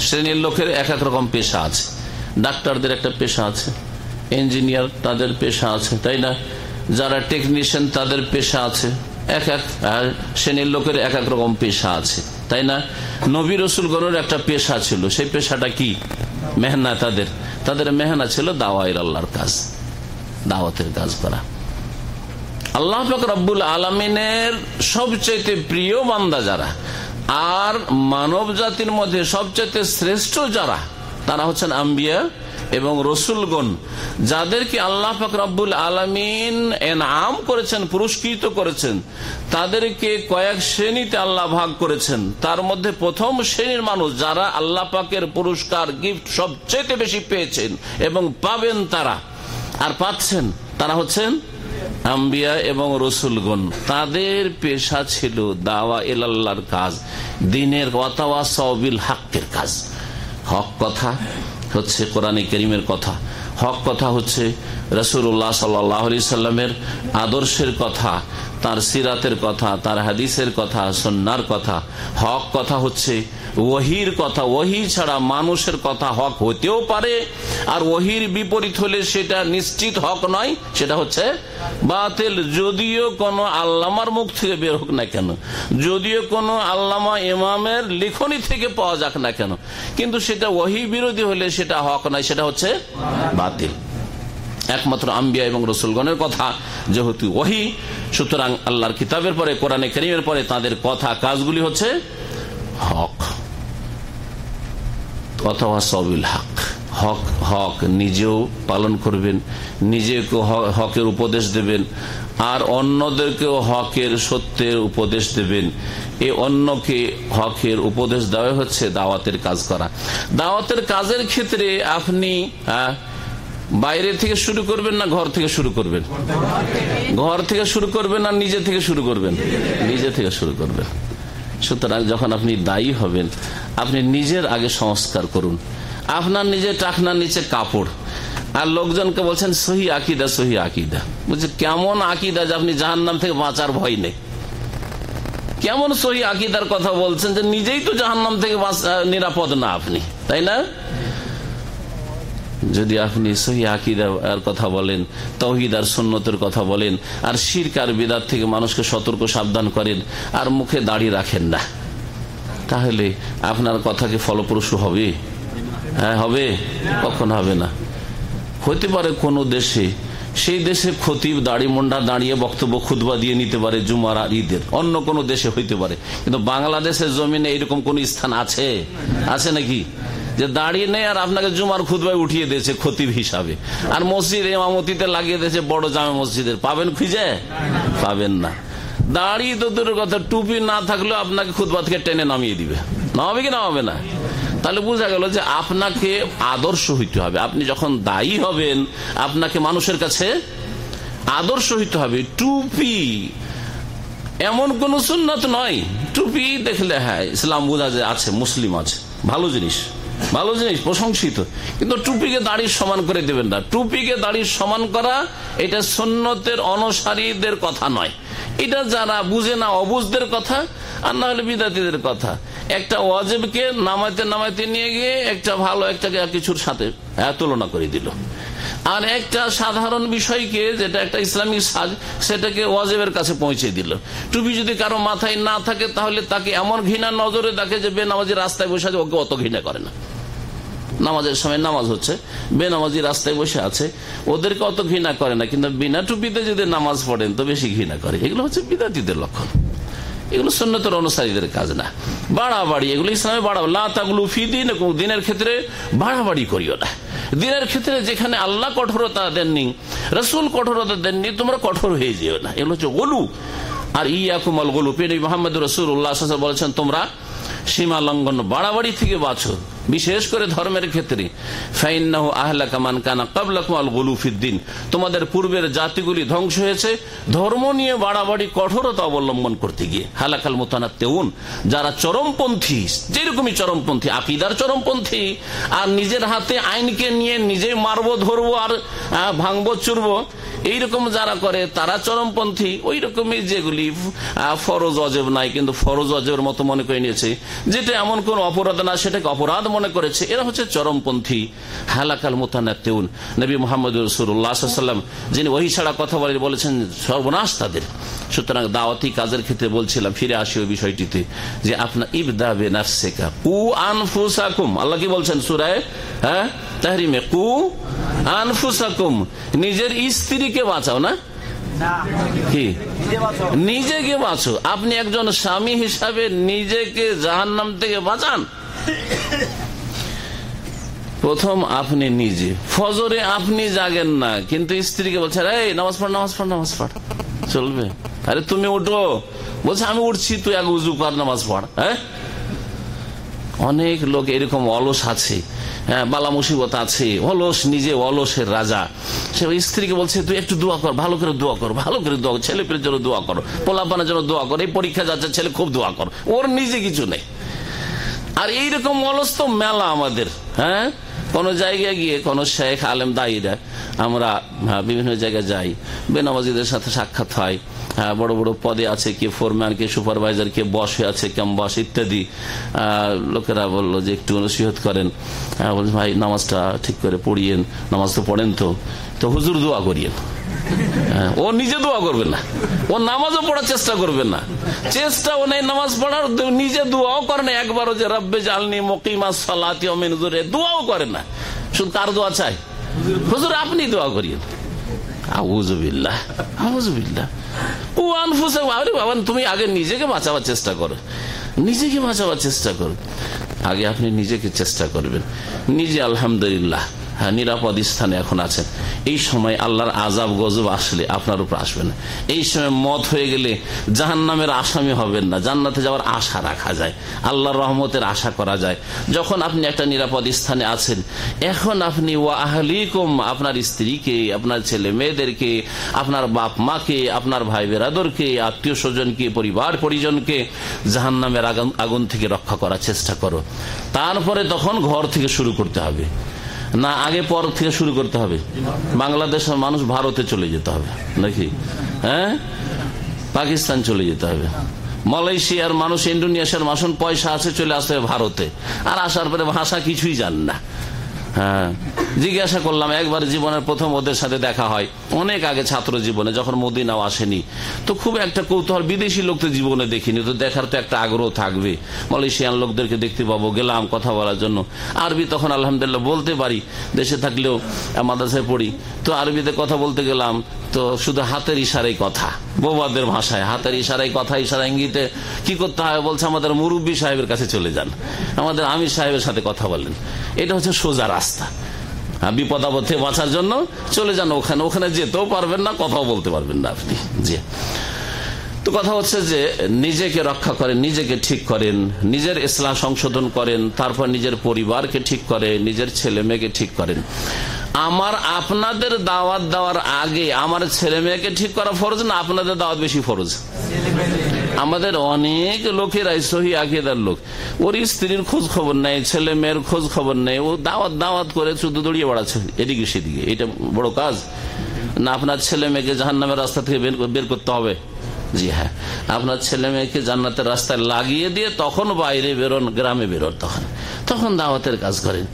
S2: শ্রেণির লোকের এক এক রকম পেশা আছে। ডাক্তারদের একটা পেশা আছে ইঞ্জিনিয়ার তাদের পেশা আছে তাই না? যারা টেকনিশিয়ান তাদের পেশা আছে। এক এক শ্রেণির লোকের এক এক রকম পেশা আছে, তাই না? নবী রসুলগণের একটা পেশা ছিল, সেই পেশাটা কি? মেহনা তাদের। তাদের মেহনা ছিল দাওয়াইর আল্লাহর কাজ, দাওয়াতের কাজ করা। আল্লাহ রব্বুল আলমিনের সবচেয়ে প্রিয় বান্দা যারা, আর মানব জাতির মধ্যে সবচেয়ে শ্রেষ্ঠ যারা, তারা হচ্ছেন আম্বিয়া এবং রসুলগণ যাদেরকে আল্লাহ পাক রব্বুল আলমিন এনাম করেছেন, পুরস্কৃত করেছেন, তাদেরকে কয়েক শ্রেণীতে আল্লাহ ভাগ করেছেন। তার মধ্যে প্রথম শ্রেণির মানুষ যারা আল্লাহ পাকের পুরস্কার, গিফট সবচেয়ে বেশি পেয়েছেন এবং পাবেন তারা। আর পাচ্ছেন, তারা হচ্ছেন আম্বিয়া এবং রসুলগণ। তাদের পেশা ছিল দাওয়া এলাল্লার কাজ, দিনের হাক্কের কাজ। হক কথা হচ্ছে কোরআনে করিমের কথা। হক কথা হচ্ছে রসুল্লাহ সাল্লি সাল্লামের আদর্শের কথা, তার সিরাতের কথা, তার হাদিসের কথা সন্ন্যার কথা। হক কথা হচ্ছে ওহির কথা, ওহি ছাড়া মানুষের কথা হক হতেও পারে, আর ওহির বিপরীত হলে সেটা নিশ্চিত হক নয়, সেটা হচ্ছে বাতিল। যদিও কোনো আল্লামার মুখ থেকে বের হোক না কেন, যদিও কোনো আল্লামা ইমামের লিখনি থেকে পাওয়া যাক না কেন, কিন্তু সেটা ওহি বিরোধী হলে সেটা হক নয়, সেটা হচ্ছে বাতিল। একমাত্র আম্বিয়া এবং রসুলগণের কথা, যেহেতু ওহি, সুতরাং আল্লাহর কিতাবের পরে, কোরআনে করিমের পরে তাদের কথা, কাজগুলি হচ্ছে হক। অথবা সবিল হক। হক হক নিজেও পালন করবেন, নিজেকে হকের উপদেশ দেবেন, আর অন্যদেরকেও হকের সত্যের উপদেশ দেবেন। এ অন্যকে হকের উপদেশ দেওয়া হচ্ছে দাওয়াতের কাজ করা। দাওয়াতের কাজের ক্ষেত্রে আপনি বাইরে থেকে শুরু করবেন না ঘর থেকে শুরু করবেন? ঘর থেকে শুরু করবেন না নিজে থেকে শুরু করবেন? নিজে থেকে শুরু করবেন। সুতরাং যখন আপনি দায়ী হবেন, আপনি নিজের আগে সংস্কার করুন। আপনার নিজের টাকনার নিচে কাপড়। আর লোকজনকে বলছেন, সহি আকিদা সহি আকিদা। বলছে, কেমন আকিদা যে আপনি জাহান নাম থেকে বাঁচার ভয় নেই? কেমন সহি আকিদার কথা বলছেন যে নিজেই তো জাহান নাম থেকে নিরাপদ না আপনি, তাই না? যদি আপনি সহি আকিদার কথা বলেন তহিদার সুন্নতের কথা বলেন, আর শিরকার বিদার থেকে মানুষকে সতর্ক, সাবধান করেন, আর মুখে দাঁড়িয়ে রাখেন না, তাহলে আপনার কথা কি ফলপ্রসূ হবে? হ্যাঁ হবে। কখন হবে না? হতে পারে কোন দেশে, সেই দেশে খতিব দাড়ি মুন্ডা দাঁড়িয়ে বক্তব্য খুদবা দিয়ে নিতে পারে জুমার আর ঈদের। অন্য কোন দেশে হইতে পারে। কিন্তু বাংলাদেশের জমিনে এরকম কোন স্থান আছে? আছে নাকি? যে দাঁড়িয়ে নেই আর আপনাকে জুমার খুদবায় উঠিয়ে দিয়েছে খতিব হিসাবে। আর মসজিদ এমামতিতে লাগিয়ে দিয়েছে বড় জামে মসজিদের। পাবেন খুঁজে? পাবেন না। দাঁড়িয়ে তো দূরের কথা, টুপি না থাকলেও আপনাকে খুদবা থেকে টেনে নামিয়ে দিবে। নামাবে কি নামাবে না? তাহলে বোঝা গেল যে আপনাকে আদর্শ হইতে হবে। আপনি যখন দায়ী হবেন, আপনাকে মানুষের কাছে আদর্শ হইতে হবে। টুপি এমন কোন সুন্নত নয়। টুপি দেখলে হ্যাঁ ইসলাম বোঝা যে আছে, মুসলিম আছে। ভালো জিনিস। ভালো জিনিস, প্রশংসিত। কিন্তু টুপিকে দাড়ির সমান করে দেবেন না। টুপিকে দাড়ির সমান করা, এটা সন্ন্যতের অনুসারীদের কথা নয়। এটা যারা বুঝে না অবুজদের কথা, আর না হলে বিদ্যার্থীদের কথা। একটা ওয়াজেবকে নামাইতে নামাইতে নিয়ে গিয়ে একটা ভালো একটা কিছুর সাথে তুলনা করে দিল। আর একটা সাধারণ বিষয়কে, যেটা একটা ইসলামিক সাজ, সেটাকে ওয়াজেবের কাছে পৌঁছে দিল। টুপি যদি কারও মাথায় না থাকে, তাহলে তাকে এমন ঘৃণা নজরে দেখে যে বেনামাজি রাস্তায় বসে আছে, ওকে অত ঘৃণা করে না। নামাজের সময় নামাজ হচ্ছে, বেনামাজি রাস্তায় বসে আছে, ওদেরকে অত ঘৃণা করে না, কিন্তু বিনা টুপিতে যদি নামাজ পড়েন, তো বেশি ঘৃণা করে। এগুলো হচ্ছে বিদাতিদের লক্ষণ। এগুলো সন্ন্যতর অনুসারীদের কাজ না। বাড়াবাড়ি, এগুলো ইসলামে বাড়াবো ফি দিন দিনের ক্ষেত্রে বাড়াবাড়ি করিও না। দিনের ক্ষেত্রে যেখানে আল্লাহ কঠোরতা দেননি, রসুল কঠোরতা দেননি, তোমরা কঠোর হয়ে যেও না। এগুলো হচ্ছে গলু। আর ইয়াকুমাল গলু। পেনি মোহাম্মদ রসুল উল্লাহ বলেছেন, তোমরা সীমা লঙ্ঘন, বাড়াবাড়ি থেকে বাঁচো। বিশেষ করে ধর্মের ক্ষেত্রে। তোমাদের পূর্বের জাতিগুলি ধ্বংস হয়েছে, ধর্ম নিয়ে বাড়াবাড়ি কঠোরতা অবলম্বন করতে গিয়ে। হালাকাল মোতানা তেউন যারা চরমপন্থী, যেরকমই চরমপন্থী, আকিদার চরমপন্থী, আর নিজের হাতে আইনকে নিয়ে নিজে মারবো, ধরবো আর ভাঙবো, চুরবো, এইরকম যারা করে, তারা চরমপন্থী। ওই রকমই যেগুলি ফরজ, অজেব নাই, কিন্তু ফরজ, অজেবের মতো মনে করে নিয়েছে। যেটা এমন কোন অপরাধ না, সেটাকে অপরাধ মনে করেছে, এরা হচ্ছে চরমপন্থী হালাকাল মোতানাতেউন নবী মোহাম্মদ রসুল্লাহাম যিনি ওই ছাড়া কথা বলে বলেছেন, সর্বনাশ তাদের। সুতরাং দাওয়াতি কাজের ক্ষেত্রে বলছিলাম, ফিরে আসি ওই বিষয়টিতে, যে আপনার ইবদা বেনাফসেকা কু আনফুসাকুম। আল্লাহ কি বলছেন সুরায়? হ্যাঁ? তাহরিমে, কু আনফুসাকুম। নিজের স্ত্রীকে বাঁচাও, না? নিজেকে বাঁচো আপনি একজন স্বামী হিসাবে নিজেকে জাহান্নাম থেকে বাঁচান। প্রথম আপনি নিজে। ফজরে আপনি জাগেন না, কিন্তু স্ত্রীকে বলছে এই নামাজ পড় নামাজ পড় নামাজ পড়। চলবে। আরে, তুমি উঠো। বলছে, আমি উঠছি, তুই আগে উজু কর, নামাজ পড়। হ্যাঁ? অনেক লোক এরকম অলস আছে হ্যাঁ বালা মুসিবত আছে, অলস, নিজে অলসের রাজা। সে স্ত্রীকে বলছে, তুই একটু দোয়া কর, ভালো করে দোয়া কর, ভালো করে দোয়া ছেলে পেলের জন্য দোয়া কর, পোলাপানের জন্য দোয়া কর, এই পরীক্ষা যাচ্ছে, ছেলে খুব দোয়া কর। ওর নিজে কিছু নেই। আর এইরকম অলস তো মেলা আমাদের হ্যাঁ? কোন জায়গায় গিয়ে কোন শেখ আলেম দায়ীরা আমরা হ্যাঁ, বিভিন্ন জায়গায় যাই। বেনামাজিদের সাথে সাক্ষাৎ হয়। হ্যাঁ, বড় বড় পদে আছে কে ফোরম্যান কে সুপারভাইজার কে বসে আছে কেম বস ইত্যাদি। লোকেরা বলল যে একটু নসিহত করেন। হ্যাঁ, ভাই নামাজটা ঠিক করে পড়িয়েন নামাজ তো পড়েন তো। তো হুজুর দোয়া করিয়েন। ও নিজে দোয়া করবে না। ও নামাজও পড়ার চেষ্টা করবে না। চেষ্টা ও নেই নামাজ পড়ার নিজে দোয়াও করে না। একবারও যে রব্বে জালনি মকিমা সালাতি দোয়াও করে না। শুধু কার দোয়া চাই। হুজুর, আপনি দোয়া করিয়েন। আউজবিল্লাহ আউজবিল্লাহ ও আনফুসে বাবা, তুমি আগে নিজেকে বাঁচাবার চেষ্টা করো। নিজেকে বাঁচাবার চেষ্টা করো। আগে আপনি নিজেকে চেষ্টা করবেন। নিজে আলহামদুলিল্লাহ। হ্যাঁ নিরাপদ স্থানে এখন আছেন। এই সময় আল্লাহর আজাব গজব আসলে আপনার উপর আসবে না। এই সময় মত হয়ে গেলে জাহান নামের আসামি হবেন না। জান্নাতে যাওয়ার আশা রাখা যায়। আল্লাহর রহমতের আশা করা যায়। যখন আপনি একটা নিরাপদ স্থানে আছেন, এখন আপনি ও আহলিকম, আপনার স্ত্রীকে, আপনার ছেলে মেয়েদেরকে, আপনার বাপ মাকে, আপনার ভাই বেরাদরকে, আত্মীয় স্বজনকে, পরিবার পরিজনকে জাহান নামের আগুন থেকে রক্ষা করার চেষ্টা করো। তারপরে তখন ঘর থেকে শুরু করতে হবে। না, আগে পর থেকে শুরু করতে হবে। বাংলাদেশের মানুষ ভারতে চলে যেতে হবে, নাকি? হ্যাঁ? পাকিস্তান চলে যেতে হবে। মালয়েশিয়ার মানুষ ইন্ডোনেশিয়ার মানুষ, পয়সা আসে চলে আসতে হবে ভারতে। আর আসার পরে ভাষা কিছুই জান না। হ্যাঁ। জিজ্ঞাসা করলাম, একবার জীবনের প্রথম ওদের সাথে দেখা হয়। অনেক আগে ছাত্র জীবনে, যখন মদিনাও আসেনি। তো খুব একটা কৌতূহল, বিদেশি লোক তো জীবনে দেখিনি। তো দেখার তো একটা আগ্রহ থাকবে। মালয়েশিয়ান লোকদেরকে দেখতে পাবো, গেলাম কথা বলার জন্য। আরবি তখন আলহামদুলিল্লাহ বলতে পারি, দেশে থাকলেও মাদ্রাসায় পড়ি। তো আরবিতে কথা বলতে গেলাম, তো শুধু হাতের ইশারাই কথা। বোবাদের ভাষায়, হাতের ইশারাই কথা, ইশারা ইঙ্গিতে কি করতে হয় বলছে, আমাদের মুরব্বী সাহেবের কাছে চলে যান। আমাদের আমির সাহেবের সাথে কথা বলেন। এটা হচ্ছে সোজা রাস্তা। বিপদ আপদ বাঁচার জন্য চলে যান ওখানে। ওখানে যেতেও পারবেন না, কথাও বলতে পারবেন না আপনি। যে তো কথা হচ্ছে যে নিজেকে রক্ষা করেন, নিজেকে ঠিক করেন, নিজের ইসলাম সংশোধন করেন, তারপর নিজের পরিবারকে ঠিক করে, নিজের ছেলে মেয়েকে ঠিক করেন। আমার আপনাদের দাওয়াত দেওয়ার আগে আমার ছেলে মেয়েকে ঠিক করা ফরজ না আপনাদের দাওয়াত বেশি ফরজ? আমাদের অনেক লোকেরাই সহি আকিদার লোক। ওর স্ত্রীর খোঁজ খবর নেই, ছেলে মেয়ের খোঁজ খবর নেই, ও দাওয়াত দাওয়াত করে শুধু দড়িয়ে বেড়াচ্ছে, এদিকে সেদিকে। এটা বড় কাজ। না, আপনার ছেলে মেয়েকে জাহান নামের রাস্তা থেকে বের করতে হবে। জি হ্যাঁ। আপনার ছেলে মেয়েকে জান্নাতের রাস্তায় লাগিয়ে দিয়ে তখন বাইরে বেরোন, গ্রামে বেরোন তখন। তখন দাওয়াতের কাজ করেন।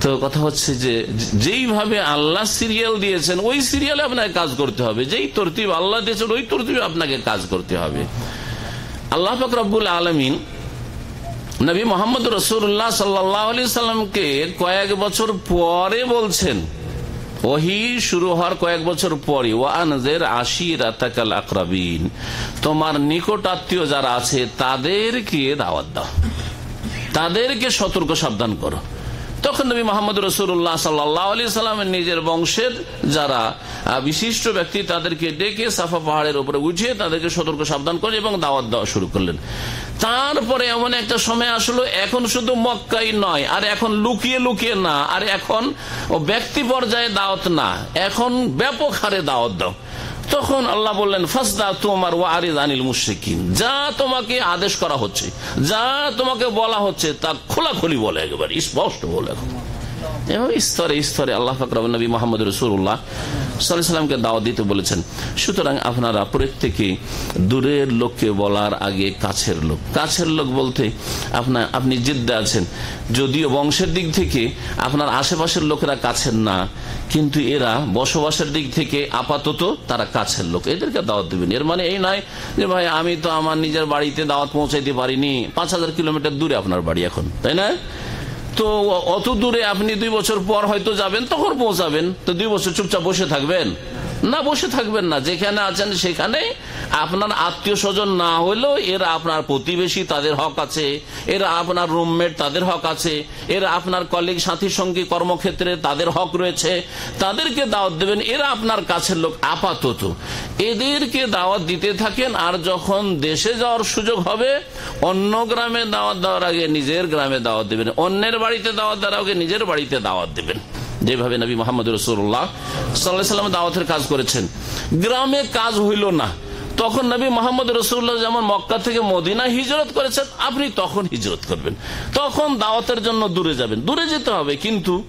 S2: তো কথা হচ্ছে যে, যেইভাবে আল্লাহ সিরিয়াল দিয়েছেন, ওই সিরিয়ালে আপনাকে কাজ করতে হবে। যেই তরতিব আল্লাহ দিয়েছেন, ওই তরতিবে আপনাকে কাজ করতে হবে। আল্লাহ ফকরাবুল আলমিন নবী মোহাম্মদ রসুল্লাহ সাল্লাহ সাল্লামকে কয়েক বছর পরে বলছেন, ওহি শুরু হওয়ার কয়েক বছর পরে ওয়ানজের আশির আতাকাল আকরাবিন, তোমার নিকট আত্মীয় যারা আছে তাদেরকে দাওয়াত দাও, তাদেরকে সতর্ক সাবধান করো। তখন নবী মোহাম্মদ রসুল্লাহ সাল্লাহ সাল্লামের নিজের বংশের যারা বিশিষ্ট ব্যক্তি তাদেরকে ডেকে সাফা পাহাড়ের উপরে উঠিয়ে তাদেরকে সতর্ক সাবধান করে এবং দাওয়াত দেওয়া শুরু করলেন। তারপরে এমন একটা সময় আসলো, এখন শুধু মক্কাই নয়, আর এখন লুকিয়ে লুকিয়ে না, আর এখন ব্যক্তি পর্যায়ে দাওয়াত না, এখন ব্যাপক হারে দাওয়াত দাও। তখন আল্লাহ বললেন ফাসদা তোমার ওয়ারিদ আনিল মুশিকিন যা তোমাকে আদেশ করা হচ্ছে, যা তোমাকে বলা হচ্ছে তা খোলাখুলি বলে একেবারে, স্পষ্ট বলে এবং স্তরে স্তরে আল্লাহ ফাকর নবী মোহাম্মদ রসুল্লাহ সাল্লামকে দাওয়াত দিতে বলেছেন। সুতরাং আপনারা প্রত্যেকে দূরের লোককে বলার আগে কাছের লোক। কাছের লোক বলতে আপনার, আপনি জিদ্দা আছেন। যদিও বংশের দিক থেকে আপনার আশেপাশের লোকেরা কাছের না, কিন্তু এরা বসবাসের দিক থেকে আপাতত তারা কাছের লোক। এদেরকে দাওয়াত দেবেন। এর মানে এই নয় যে, ভাই, আমি তো আমার নিজের বাড়িতে দাওয়াত পৌঁছাইতে পারিনি। পাঁচ হাজার কিলোমিটার দূরে আপনার বাড়ি এখন। তাই না তো অত দূরে আপনি দুই বছর পর হয়তো যাবেন, তখন পৌঁছাবেন। তো দুই বছর চুপচাপ বসে থাকবেন। না, বসে থাকবেন না। যেখানে আছেন সেখানে আপনার আত্মীয় স্বজন না হলেও এরা আপনার প্রতিবেশী তাদের হক আছে, এরা আপনার রুমমেট তাদের হক আছে, এরা আপনার কলিগ সাথী সঙ্গী কর্মক্ষেত্রে তাদের হক রয়েছে, তাদেরকে দাওয়াত দেবেন, এরা আপনার কাছের লোক আপাতত। এদেরকে দাওয়াত দিতে থাকেন আর যখন দেশে যাওয়ার সুযোগ হবে, অন্য গ্রামে দাওয়াত দেওয়ার আগে নিজের গ্রামে দাওয়াত দেবেন, অন্যের বাড়িতে দাওয়াত দেওয়ার আগে নিজের বাড়িতে দাওয়াত দেবেন। যেভাবে নবী মোহাম্মদ রসুল্লাহ সাল্লাহ সাল্লাম দাওয়াতের কাজ করেছেন। গ্রামে কাজ হইল না। তখন নবী মোহাম্মদ রসুল্লাহ যেমন মক্কা থেকে মদিনা হিজরত করেছেন, আপনি তখন হিজরত করবেন। তখন দাওয়াতের জন্য দূরে যাবেন। দূরে যেতে হবে, কিন্তু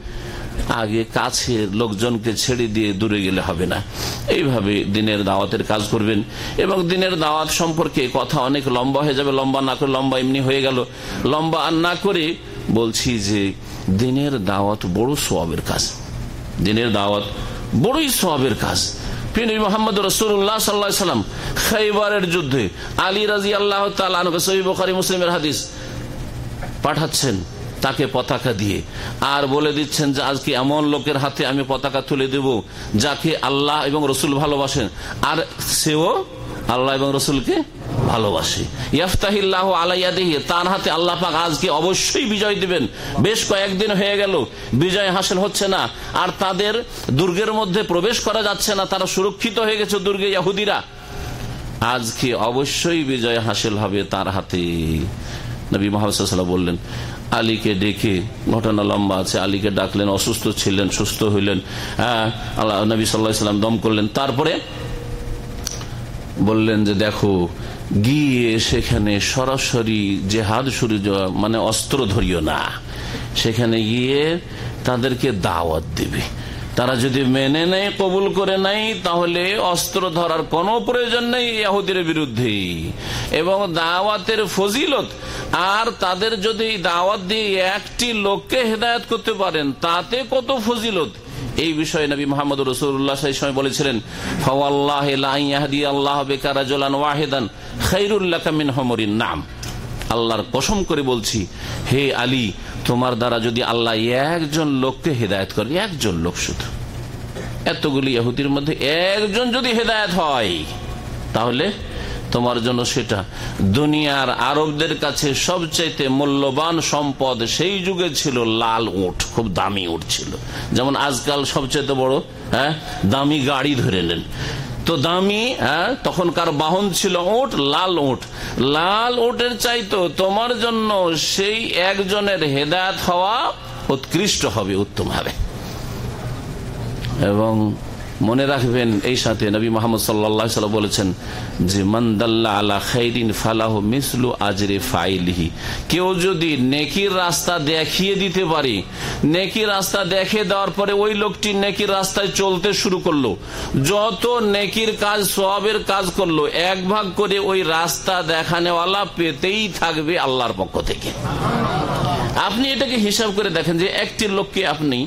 S2: আগে কাছের লোকজনকে ছেড়ে দিয়ে দূরে গেলে হবে না। এইভাবে দিনের দাওয়াতের কাজ করবেন এবং দিনের দাওয়াত সম্পর্কে কথা অনেক লম্বা হয়ে যাবে। লম্বা না করে লম্বা এমনি হয়ে গেল। লম্বা আর না করে বলছি যে দিনের দাওয়াত বড় সোয়াবের কাজ। দিনের দাওয়াত বড়ই সোয়াবের কাজ। সাল্লাম খাইবারের যুদ্ধে আলী আল্লাহ মুসলিমের হাদিস পাঠাচ্ছেন তাকে পতাকা দিয়ে আর বলে দিচ্ছেন যে আজকে এমন লোকের হাতে আমি পতাকা তুলে দেব যাকে আল্লাহ এবং রসুল ভালোবাসেন। আর সেও আল্লাহ এবং রসুলকে ভালোবাসে। ইয়াফতাহিল্লাহ আলাইয়াদিহি, তার হাতে আল্লাহ পাক আজকে অবশ্যই বিজয় দিবেন। বেশ কয়েকদিন হয়ে গেল, বিজয় হাসিল হচ্ছে না। আর তাদের দুর্গের মধ্যে প্রবেশ করা যাচ্ছে না, তারা সুরক্ষিত হয়ে গেছে দুর্গে ইয়াহুদিরা। আজকে অবশ্যই বিজয় হাসিল হবে তার হাতে। নবী মোহাম্মদ বললেন, আলীকে ডেকে, ঘটনা লম্বা আছে, আলীকে ডাকলেন, অসুস্থ ছিলেন, সুস্থ হইলেন। হ্যাঁ আল্লাহ, নবী সাল্লাহ দম করলেন। তারপরে বললেন যে, দেখো গিয়ে সেখানে সরাসরি জেহাদ শুরু মানে অস্ত্র ধরিও না। সেখানে গিয়ে তাদেরকে দাওয়াত দিবে। তারা যদি মেনে নেয়, কবুল করে নাই তাহলে অস্ত্র ধরার কোনো প্রয়োজন নেই ইয়াহুদের বিরুদ্ধে। এবং দাওয়াতের ফজিলত, আর তাদের যদি দাওয়াত দিয়ে একটি লোককে হেদায়ত করতে পারেন, তাতে কত ফজিলত? এই বিষয়ে নবী মোহাম্মদ রসুল্লাহ সময় বলেছিলেন আল্লাহর কসম করে বলছি, হে আলী তোমার দ্বারা যদি আল্লাহ একজন লোককে হেদায়ত করে, একজন লোক শুধু। এতগুলি ইহুদির মধ্যে একজন যদি হেদায়ত হয়, তাহলে তোমার জন্য সেটা দুনিয়ার আরবদের কাছে সবচাইতে মূল্যবান সম্পদ সেই যুগে ছিল লাল উঠ খুব দামি উঠ ছিল। যেমন আজকাল সবচাইতে বড় হ্যাঁ দামি গাড়ি ধরে নেন। তো দামি হ্যাঁ? তখনকার বাহন ছিল ওট, লাল ওট। লাল ওটের চাইতো তোমার জন্য সেই একজনের হেদায়ত হওয়া উৎকৃষ্ট হবে উত্তম হবে এবং মনে রাখবেন, এই সাথে নবী মোহাম্মদ সাল্লা বলেছেন যে মন্দাল্লা আলা খাইরিন ফালাহ মিসলু আজরে ফাইলিহি। কেউ যদি নেকির রাস্তা দেখিয়ে দিতে পারে, নেকির রাস্তা দেখে দেওয়ার পরে ওই লোকটি নেকির রাস্তায় চলতে শুরু করল। যত নেকির কাজ সবের কাজ করল, এক ভাগ করে ওই রাস্তা দেখানেওয়ালা পেতেই থাকবে আল্লাহর পক্ষ থেকে। আপনি এটাকে হিসাব করে দেখেন যে, একটি লোককে আপনি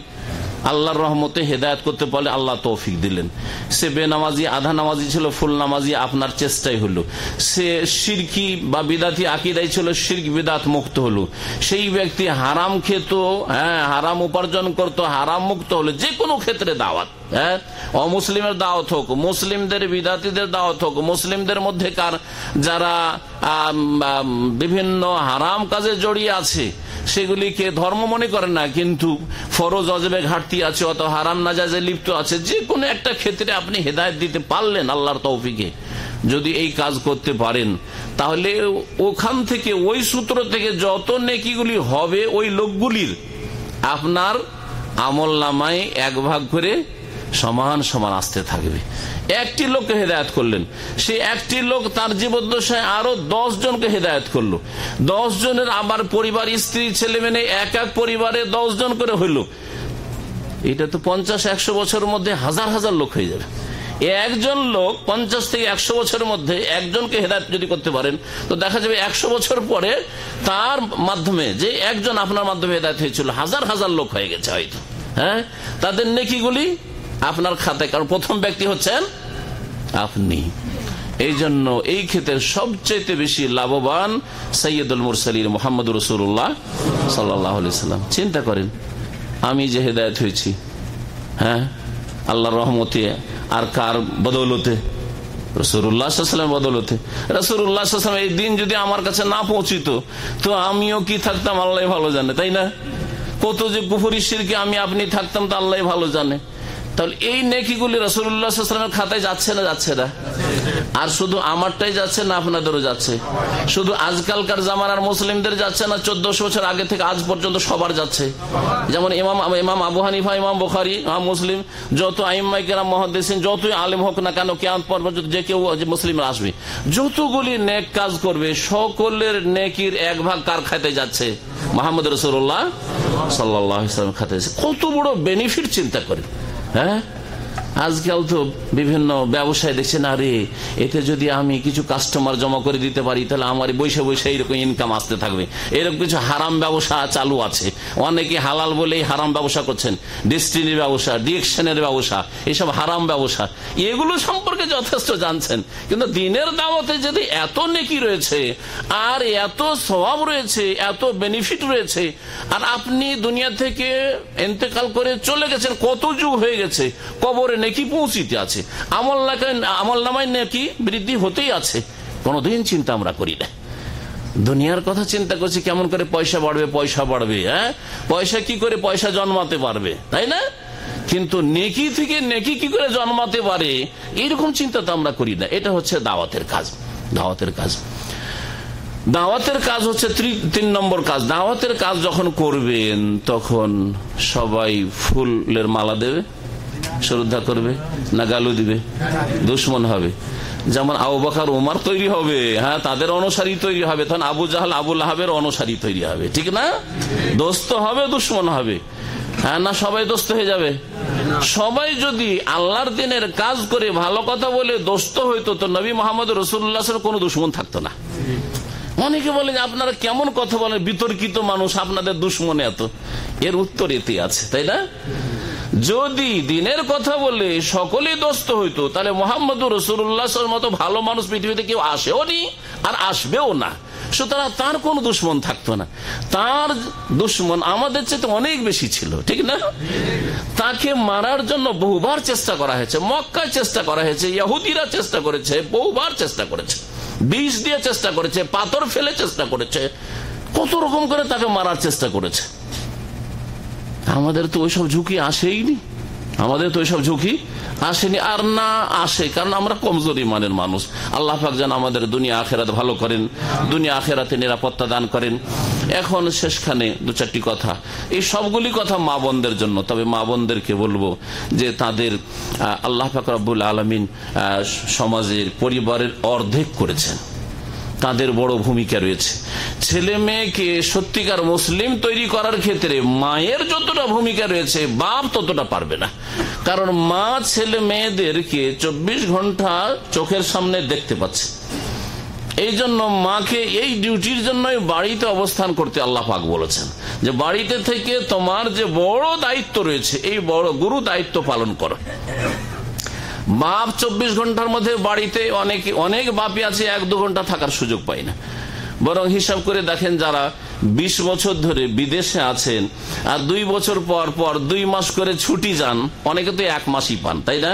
S2: আল্লাহর রহমতে হেদায়ত করতে পারলে আল্লাহ তৌফিক দিলেন। সে বেনামাজি, আধা নামাজি ছিল, ফুল নামাজি আপনার চেষ্টাই হলো। সে সিরকি বা বিদাতি আকিদাই ছিল, সিরক বিদাত মুক্ত হলো। সেই ব্যক্তি হারাম খেত হ্যাঁ হারাম উপার্জন করত, হারাম মুক্ত হলো, যে কোনো ক্ষেত্রে দাওয়াত। হ্যাঁ? অমুসলিমের দাওয়াত হোক, মুসলিমদের বিদাতিদের দাওয়াত হোক, মুসলিমদের মধ্যে কার যারা বিভিন্ন হারাম কাজে জড়িয়ে আছে, সেগুলিকে ধর্ম মনে করেন না, কিন্তু ফরজ অজবে ঘাটতি আছে, অত হারাম নাজাজে লিপ্ত আছে, যে কোনো একটা ক্ষেত্রে আপনি হেদায়ত দিতে পারলেন আল্লাহর তৌফিকে, যদি এই কাজ করতে পারেন, তাহলে ওখান থেকে, ওই সূত্র থেকে যত নেকিগুলি হবে, ওই লোকগুলির আপনার আমল নামায় এক ভাগ করে সমান সমান আসতে থাকবে। একটি লোককে হেদায়ত করলেন। সে একটি লোক তার জীবদ্দশায় আরও দশ জনকে হেদায়ত করল। দশ জনের আবার পরিবার, স্ত্রী, ছেলে মেয়ে এক এক পরিবারে দশ জন করে হইল। এটা তো পঞ্চাশ, একশো বছরের মধ্যে হাজার হাজার লোক হয়ে যাবে। একজন লোক পঞ্চাশ থেকে একশো বছরের মধ্যে একজনকে হেদায়ত যদি করতে পারেন, তো দেখা যাবে একশো বছর পরে তার মাধ্যমে যে একজন আপনার মাধ্যমে হেদায়ত হয়েছিল, হাজার হাজার লোক হয়ে গেছে হয়তো। হ্যাঁ? তাদের নেকিগুলি আপনার খাতে, কারণ প্রথম ব্যক্তি হচ্ছেন আপনি। এই জন্য এই ক্ষেত্রে সবচেয়ে বেশি লাভবান সৈয়দুল মুরসালির মোহাম্মদ রসুল্লাহ সাল্লাম। চিন্তা করেন, আমি যে হেদায়ত হয়েছি হ্যাঁ? আল্লাহর রহমতে আর কার বদৌলতে? রসুরাম বদলতে। রসুরাম এই দিন যদি আমার কাছে না পৌঁছিত, তো আমিও কি থাকতাম? আল্লাহ ভালো জানে, তাই না? কত যে কুফরি শিরকে আমি আপনি থাকতাম, তো আল্লাহ ভালো জানে। তাহলে এই নেকিগুলি রসুল্লাহামের খাতায় যাচ্ছে না যাচ্ছে না? আর শুধু আমারটাই যাচ্ছে না আপনাদেরও যাচ্ছে? শুধু আজকালকার জামানার মুসলিমদের যাচ্ছে না, চোদ্দশো বছর আগে থেকে আজ পর্যন্ত সবার যাচ্ছে? যেমন ইমাম ইমাম আবু হানিফা, ইমাম বোখারি, ইমাম মুসলিম, যত আইমাইকেরাম মহাদেসিন যতই আলিম হোক না কেন কেমন পর্যন্ত যে কেউ মুসলিম আসবে, যতগুলি নেক কাজ করবে, সকলের নেকির এক ভাগ কার খাতে যাচ্ছে? মোহাম্মদ রসুল্লাহ সাল্লাম খাতে কত বড় বেনিফিট চিন্তা করে হ্যাঁ আজকাল তো বিভিন্ন ব্যবসায় দেখছেন আরে এতে যদি আমি কিছু কাস্টমার জমা করে দিতে পারি, তাহলে আমার বৈশে বৈশে এইরকম ইনকাম আসতে থাকবে। এরকম কিছু হারাম ব্যবসা চালু আছে। অনেকে হালাল বলেই হারাম ব্যবসা করছেন। ডিস্ট্রিনের ব্যবসা ডিএকশনের ব্যবসা, এসব হারাম ব্যবসা, এগুলো সম্পর্কে যথেষ্ট জানছেন। কিন্তু দিনের দাওয়াতে যদি এত নেকি রয়েছে, আর এত স্বভাব রয়েছে, এত বেনিফিট রয়েছে, আর আপনি দুনিয়া থেকে এতেকাল করে চলে গেছেন, কত যুগ হয়ে গেছে, কবরে নেকি পৌঁছিতে আছে। আমল আমল নামায় নেকি বৃদ্ধি হতেই আছে। কোনোদিন চিন্তা আমরা করি না। দুনিয়ার কথা চিন্তা করছি, কেমন করে পয়সা বাড়বে পয়সা বাড়বে হ্যাঁ? পয়সা কি করে পয়সা জন্মাতে পারবে, তাই না? কিন্তু নেকি থেকে নেকি কি করে জন্মাতে পারে এইরকম চিন্তা তো আমরা করি না। এটা হচ্ছে দাওয়াতের কাজ দাওয়াতের কাজ। দাওয়াতের কাজ হচ্ছে তিন নম্বর কাজ। দাওয়াতের কাজ যখন করবেন, তখন সবাই ফুলের মালা দেবে। শ্রদ্ধা করবে না গালু দিবে, দুশ্মন হবে। যেমন আবু বাকার, উমার তৈরি হবে হ্যাঁ তাদের অনুসারী তৈরি হবে। তখন আবু জাহাল আবুল আহাবের অনুসারী তৈরি হবে, ঠিক না? দোস্ত হবে, দুশ্মন হবে। হ্যাঁ না, সবাই দোস্ত হয়ে যাবে? সবাই যদি আল্লাহর দিনের কাজ করে ভালো কথা বলে দোস্ত হইতো, তো নবী মোহাম্মদ রসুল্লাহ কোনো দুশ্মন থাকতো না। অনেকে বলে যে আপনারা কেমন কথা বলেন? বিতর্কিত মানুষ, আপনাদের দুশ্মন এত। এর উত্তর এতে আছে, তাই না? যদি দিনের কথা বলে সকলেই দোস্ত হইতো, তাহলে মোহাম্মদ রসুল্লাহ মতো ভালো মানুষ পৃথিবীতে কেউ আসেও নি আর আসবেও না। সুতরাং তার কোন দুশ্মন থাকতো না। তার দুশ্মন আমাদের চেয়ে অনেক বেশি ছিল, ঠিক না? তাকে মারার জন্য বহুবার চেষ্টা করা হয়েছে, মক্কায় চেষ্টা করা হয়েছে, ইয়াহুদিরা চেষ্টা করেছে, বহুবার চেষ্টা করেছে। বিষ দিয়ে চেষ্টা করেছে, পাথর ফেলে চেষ্টা করেছে, কত রকম করে তাকে মারার চেষ্টা করেছে। আমাদের তো ওইসব ঝুঁকি আসেইনি। আমাদের তো ওইসব ঝুঁকি আসেনি আর না আসে, কারণ আমরা কমজোরি মানের মানুষ। আল্লাহ পাক যেন আমাদের দুনিয়া আখেরাত ভালো করেন, দুনিয়া আখেরাতে নিরাপত্তা দান করেন। এখন শেষখানে দু চারটি কথা। এই সবগুলি কথা মা বোনদের জন্য, তবে মা বোনদেরকে বলব যে তাদের আল্লাহ পাক রব্বুল আলমিন সমাজের পরিবারের অর্ধেক করেছেন। তাদের বড় ভূমিকা রয়েছে। ছেলে মেয়েকে সত্যিকার মুসলিম তৈরি করার ক্ষেত্রে মায়ের যতটা ভূমিকা রয়েছে, বাপ ততটা পারবে না। কারণ মা ছেলে মেয়েদেরকে চব্বিশ ঘণ্টা চোখের সামনে দেখতে পাচ্ছে। এই জন্য মাকে এই ডিউটির জন্যই বাড়িতে অবস্থান করতে আল্লাহ পাক বলেছেন যে বাড়িতে থেকে তোমার যে বড় দায়িত্ব রয়েছে, এই বড় গুরু দায়িত্ব পালন করো। বাপ চব্বিশ ঘণ্টার মধ্যে বাড়িতে অনেক অনেক বাপি আছে, এক দু ঘণ্টা থাকার সুযোগ পায় না। বরং হিসাব করে দেখেন যারা ২০ বছর ধরে বিদেশে আছেন আর দুই বছর পর পর দুই মাস করে ছুটি যান, অনেকে তো এক মাসই পান, তাই না?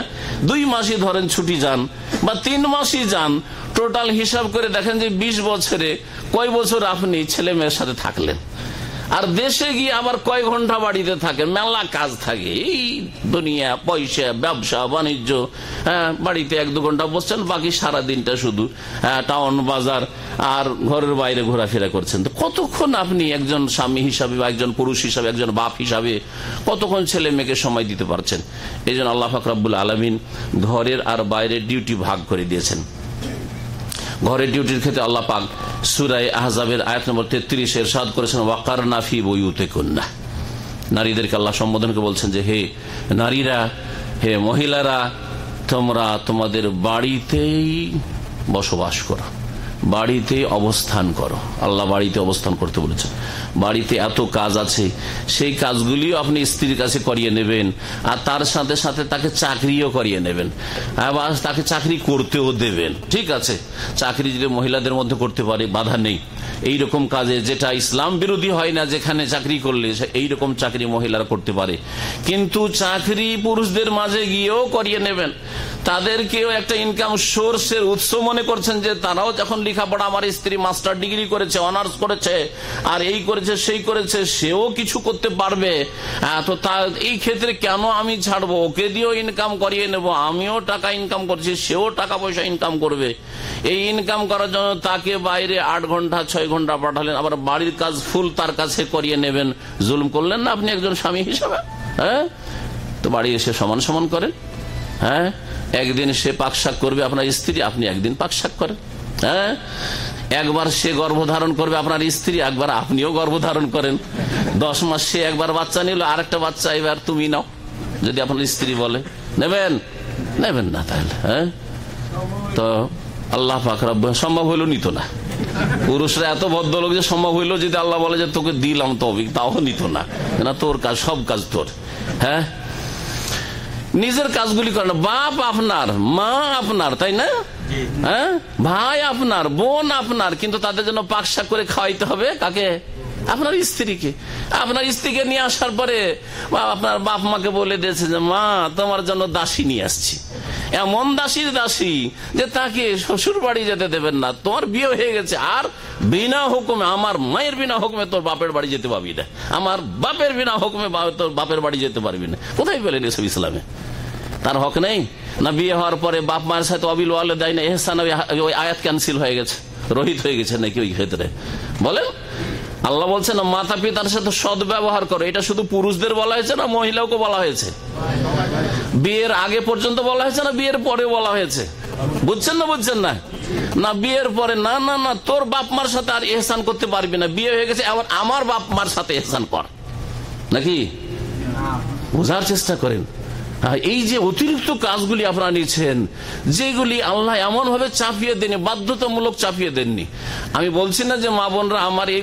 S2: দুই মাসই ধরেন ছুটি যান বা তিন মাসই যান, টোটাল হিসাব করে দেখেন যে ২০ বছরে কয় বছর আপনি ছেলে মেয়ের সাথে থাকলেন? আর দেশে গিয়ে আবার কয় ঘণ্টা বাড়িতে থাকে? মেলা কাজ থাকে। এই দুনিয়া পয়সা ব্যবসা বাণিজ্য হ্যাঁ বাড়িতে এক দু ঘণ্টা বসছেন বাকি সারা দিনটা শুধু হ্যাঁ, টাউন বাজার আর ঘরের বাইরে ঘোরাফেরা করছেন। তো কতক্ষণ আপনি একজন স্বামী হিসাবে বা একজন পুরুষ হিসাবে একজন বাপ হিসাবে কতক্ষণ ছেলে মেয়েকে সময় দিতে পারছেন? এই জন্য আল্লাহ ফাকরাবুল আলমিন ঘরের আর বাইরের ডিউটি ভাগ করে দিয়েছেন। ঘরের ডিউটির ক্ষেত্রে আল্লাহ পাক সুরাই আহজাবের আয়াত নম্বর তেত্রিশ এর সাদ করেছেন ওয়াকার নাফি বইউতে কন্যা নারীদেরকে আল্লাহ সম্বোধনকে বলছেন যে, হে নারীরা, হে মহিলারা, তোমরা তোমাদের বাড়িতেই বসবাস করো। বাড়িতে অবস্থান করো। আল্লাহ বাড়িতে অবস্থান করতে বলেছেন। বাড়িতে এত কাজ আছে, সেই কাজগুলিও আপনি স্ত্রীর কাছে করিয়ে নেবেন, আর তার সাথে সাথে তাকে চাকরিও করিয়ে নেবেন, আবার তাকে চাকরি করতেও দেবেন। ঠিক আছে, চাকরি যদি মহিলাদের মধ্যে করতে পারে, বাধা নেই। এই রকম কাজে যেটা ইসলাম বিরোধী হয় না, যেখানে চাকরি করলে এই রকম চাকরি মহিলারা করতে পারে। কিন্তু চাকরি পুরুষদের মাঝে গিয়েও করিয়ে নেবেন। তাদেরকেও একটা ইনকাম সোর্সের উৎস মনে করছেন যে তারাও যখন লেখাপড়া আমার স্ত্রী মাস্টার ডিগ্রি করেছে অনার্স করেছে, আর এই করেছে, সেই করেছে, সেও কিছু করতে পারবে। তো এই ক্ষেত্রে কেন আমি ছাড়বো? ওকে দিয়েও ইনকাম করিয়ে নেব, আমিও টাকা ইনকাম করছি, সেও টাকা পয়সা ইনকাম করবে। এই ইনকাম করার জন্য তাকে বাইরে আট ঘণ্টা, ছয় ঘণ্টা পাঠালেন, আবার বাড়ির কাজ ফুল তার কাছে করিয়ে নেবেন। জুলুম করলেন না আপনি একজন স্বামী হিসাবে? হ্যাঁ? তো বাড়ি এসে সমান সমান করেন। হ্যাঁ? একদিন সে পাকশাক করবে, আপনার স্ত্রী, আপনি একদিন পাকশাক করেন। হ্যাঁ? একবার সে গর্ভধারণ করবে আপনার স্ত্রী, একবার আপনিও গর্ভধারণ করেন। দশ মাস সে একবার বাচ্চা নিল, আরেকটা বাচ্চা এবার তুমি নাও, যদি আপনার স্ত্রী বলে। নেবেন? নেবেন না তাহলে হ্যাঁ? তো আল্লাহ পাকরা সম্ভব হইল নিত না। পুরুষরা এত ভদ্রলোক যে সম্ভব হইল যদি আল্লাহ বলে যে তোকে দিলাম তো তাও নিত না। না, তোর কাজ, সব কাজ তোর হ্যাঁ? নিজের কাজগুলি করেন। বাপ আপনার মা আপনার তাই না? হ্যাঁ? ভাই আপনার বোন আপনার কিন্তু তাদের জন্য পাকশাক করে খাওয়াইতে হবে কাকে? আপনার স্ত্রীকে। আপনার স্ত্রীকে নিয়ে আসার পরে আপনার বাপ মাকে বলে দিয়েছে যে, মা, তোমার জন্য দাসী নিয়ে আসছি। এমন দাসীর দাসী যে তাকে শ্বশুর বাড়ি যেতে দেবেন না। তোমার বিয়ে হয়ে গেছে। আর বিনা হুকুমে, আমার মায়ের বিনা হুকুমে তোর বাপের বাড়ি যেতে পারবি না। আমার বাপের বিনা হুকুমে তোর বাপের বাড়ি যেতে পারবি না। কোথায় পেলেন এসব ইসলামে? তার হক নেই? না, বিয়ে হওয়ার পরে বাপ মায়ের সাথে অবিল ওয়ালে দেয় না এহসান ওই আয়াত ক্যান্সেল হয়ে গেছে। রোহিত হয়ে গেছে নাকি ওই ক্ষেত্রে? বলেন। আল্লাহ বলছেন মাতা পিতার সাথে সদ ব্যবহার করো। এটা শুধু পুরুষদের বলা হয়েছে না মহিলাকে বলা হয়েছে। বিয়ের আগে পর্যন্ত বলা হয়েছে না, বিয়ের পরে বলা হয়েছে? বুঝছেন না বুঝছেন না? না, বিয়ের পরে, না না না, তোর বাপ মার সাথে আর এহসান করতে পারবি না। বিয়ে হয়ে গেছে, আবার আমার বাপ মার সাথে এহসান কর। নাকি? বোঝার চেষ্টা করেন। এই যে অতিরিক্ত কাজগুলি আপনারা নিচ্ছেন যেগুলি আল্লাহ এমন ভাবে চাপিয়ে দেননি, বাধ্যতামূলক চাপিয়ে দেননি। আমি বলছি না যে মা বোনরা আমার এই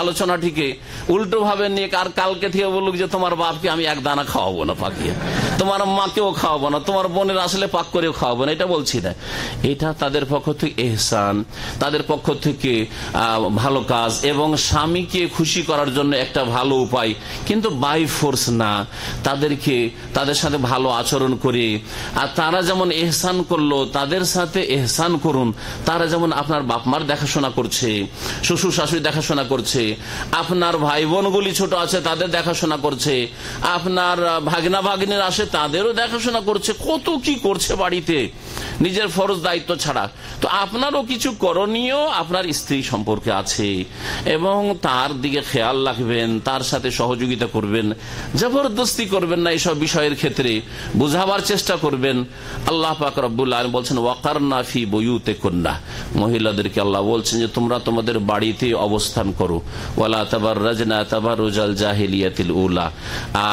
S2: আলোচনাটিকে উল্টো ভাবে নিয়ে আর কালকে থেকে বলুক যে তোমার বাপকে আমি এক দানা খাওয়াবো না পাকিয়ে তোমার মাকেও খাওয়াবো না, তোমার বোনের আসলে পাক করেও খাওয়াবো না, এটা বলছি না। এটা তাদের পক্ষ থেকে এহসান, তাদের পক্ষ থেকে ভালো কাজ এবং স্বামীকে খুশি করার জন্য একটা ভালো উপায়, কিন্তু বাই ফোর্স না। তাদেরকে তাদের সাথে ভালো আচরণ করে। আর তারা যেমন এহসান করল, তাদের সাথে এহসান করুন। তারা যেমন আপনার বাপমার দেখাশোনা করছে, শ্বশুর শাশুড়ি দেখাশোনা করছে, আপনার ভাই বোনগুলি ছোট আছে, তাদের দেখাশোনা করছে, আপনার ভাগনা ভাগ্নের আসে, তাদেরও দেখাশোনা করছে। কত কি করছে বাড়িতে? নিজের ফরজ দায়িত্ব ছাড়া। তো আপনারও কিছু করণীয় আপনার স্ত্রী সম্পর্কে আছে। এবং তার দিকে খেয়াল রাখবেন, তার সাথে সহযোগিতা করবেন, জবরদস্তি করবেন না এইসব বিষয়ের ক্ষেত্রে বুঝাবার চেষ্টা করবেন। আল্লাহ পাক রব্বুল আলম বলছেন ওয়াকার নাফি বইউতে কন্যা মহিলাদেরকে আল্লাহ বলছেন যে, তোমরা তোমাদের বাড়িতে অবস্থান করো। ওয়ালা তাবার রাজনা তাবার রোজাল জাহিলিয়াতিল উলা।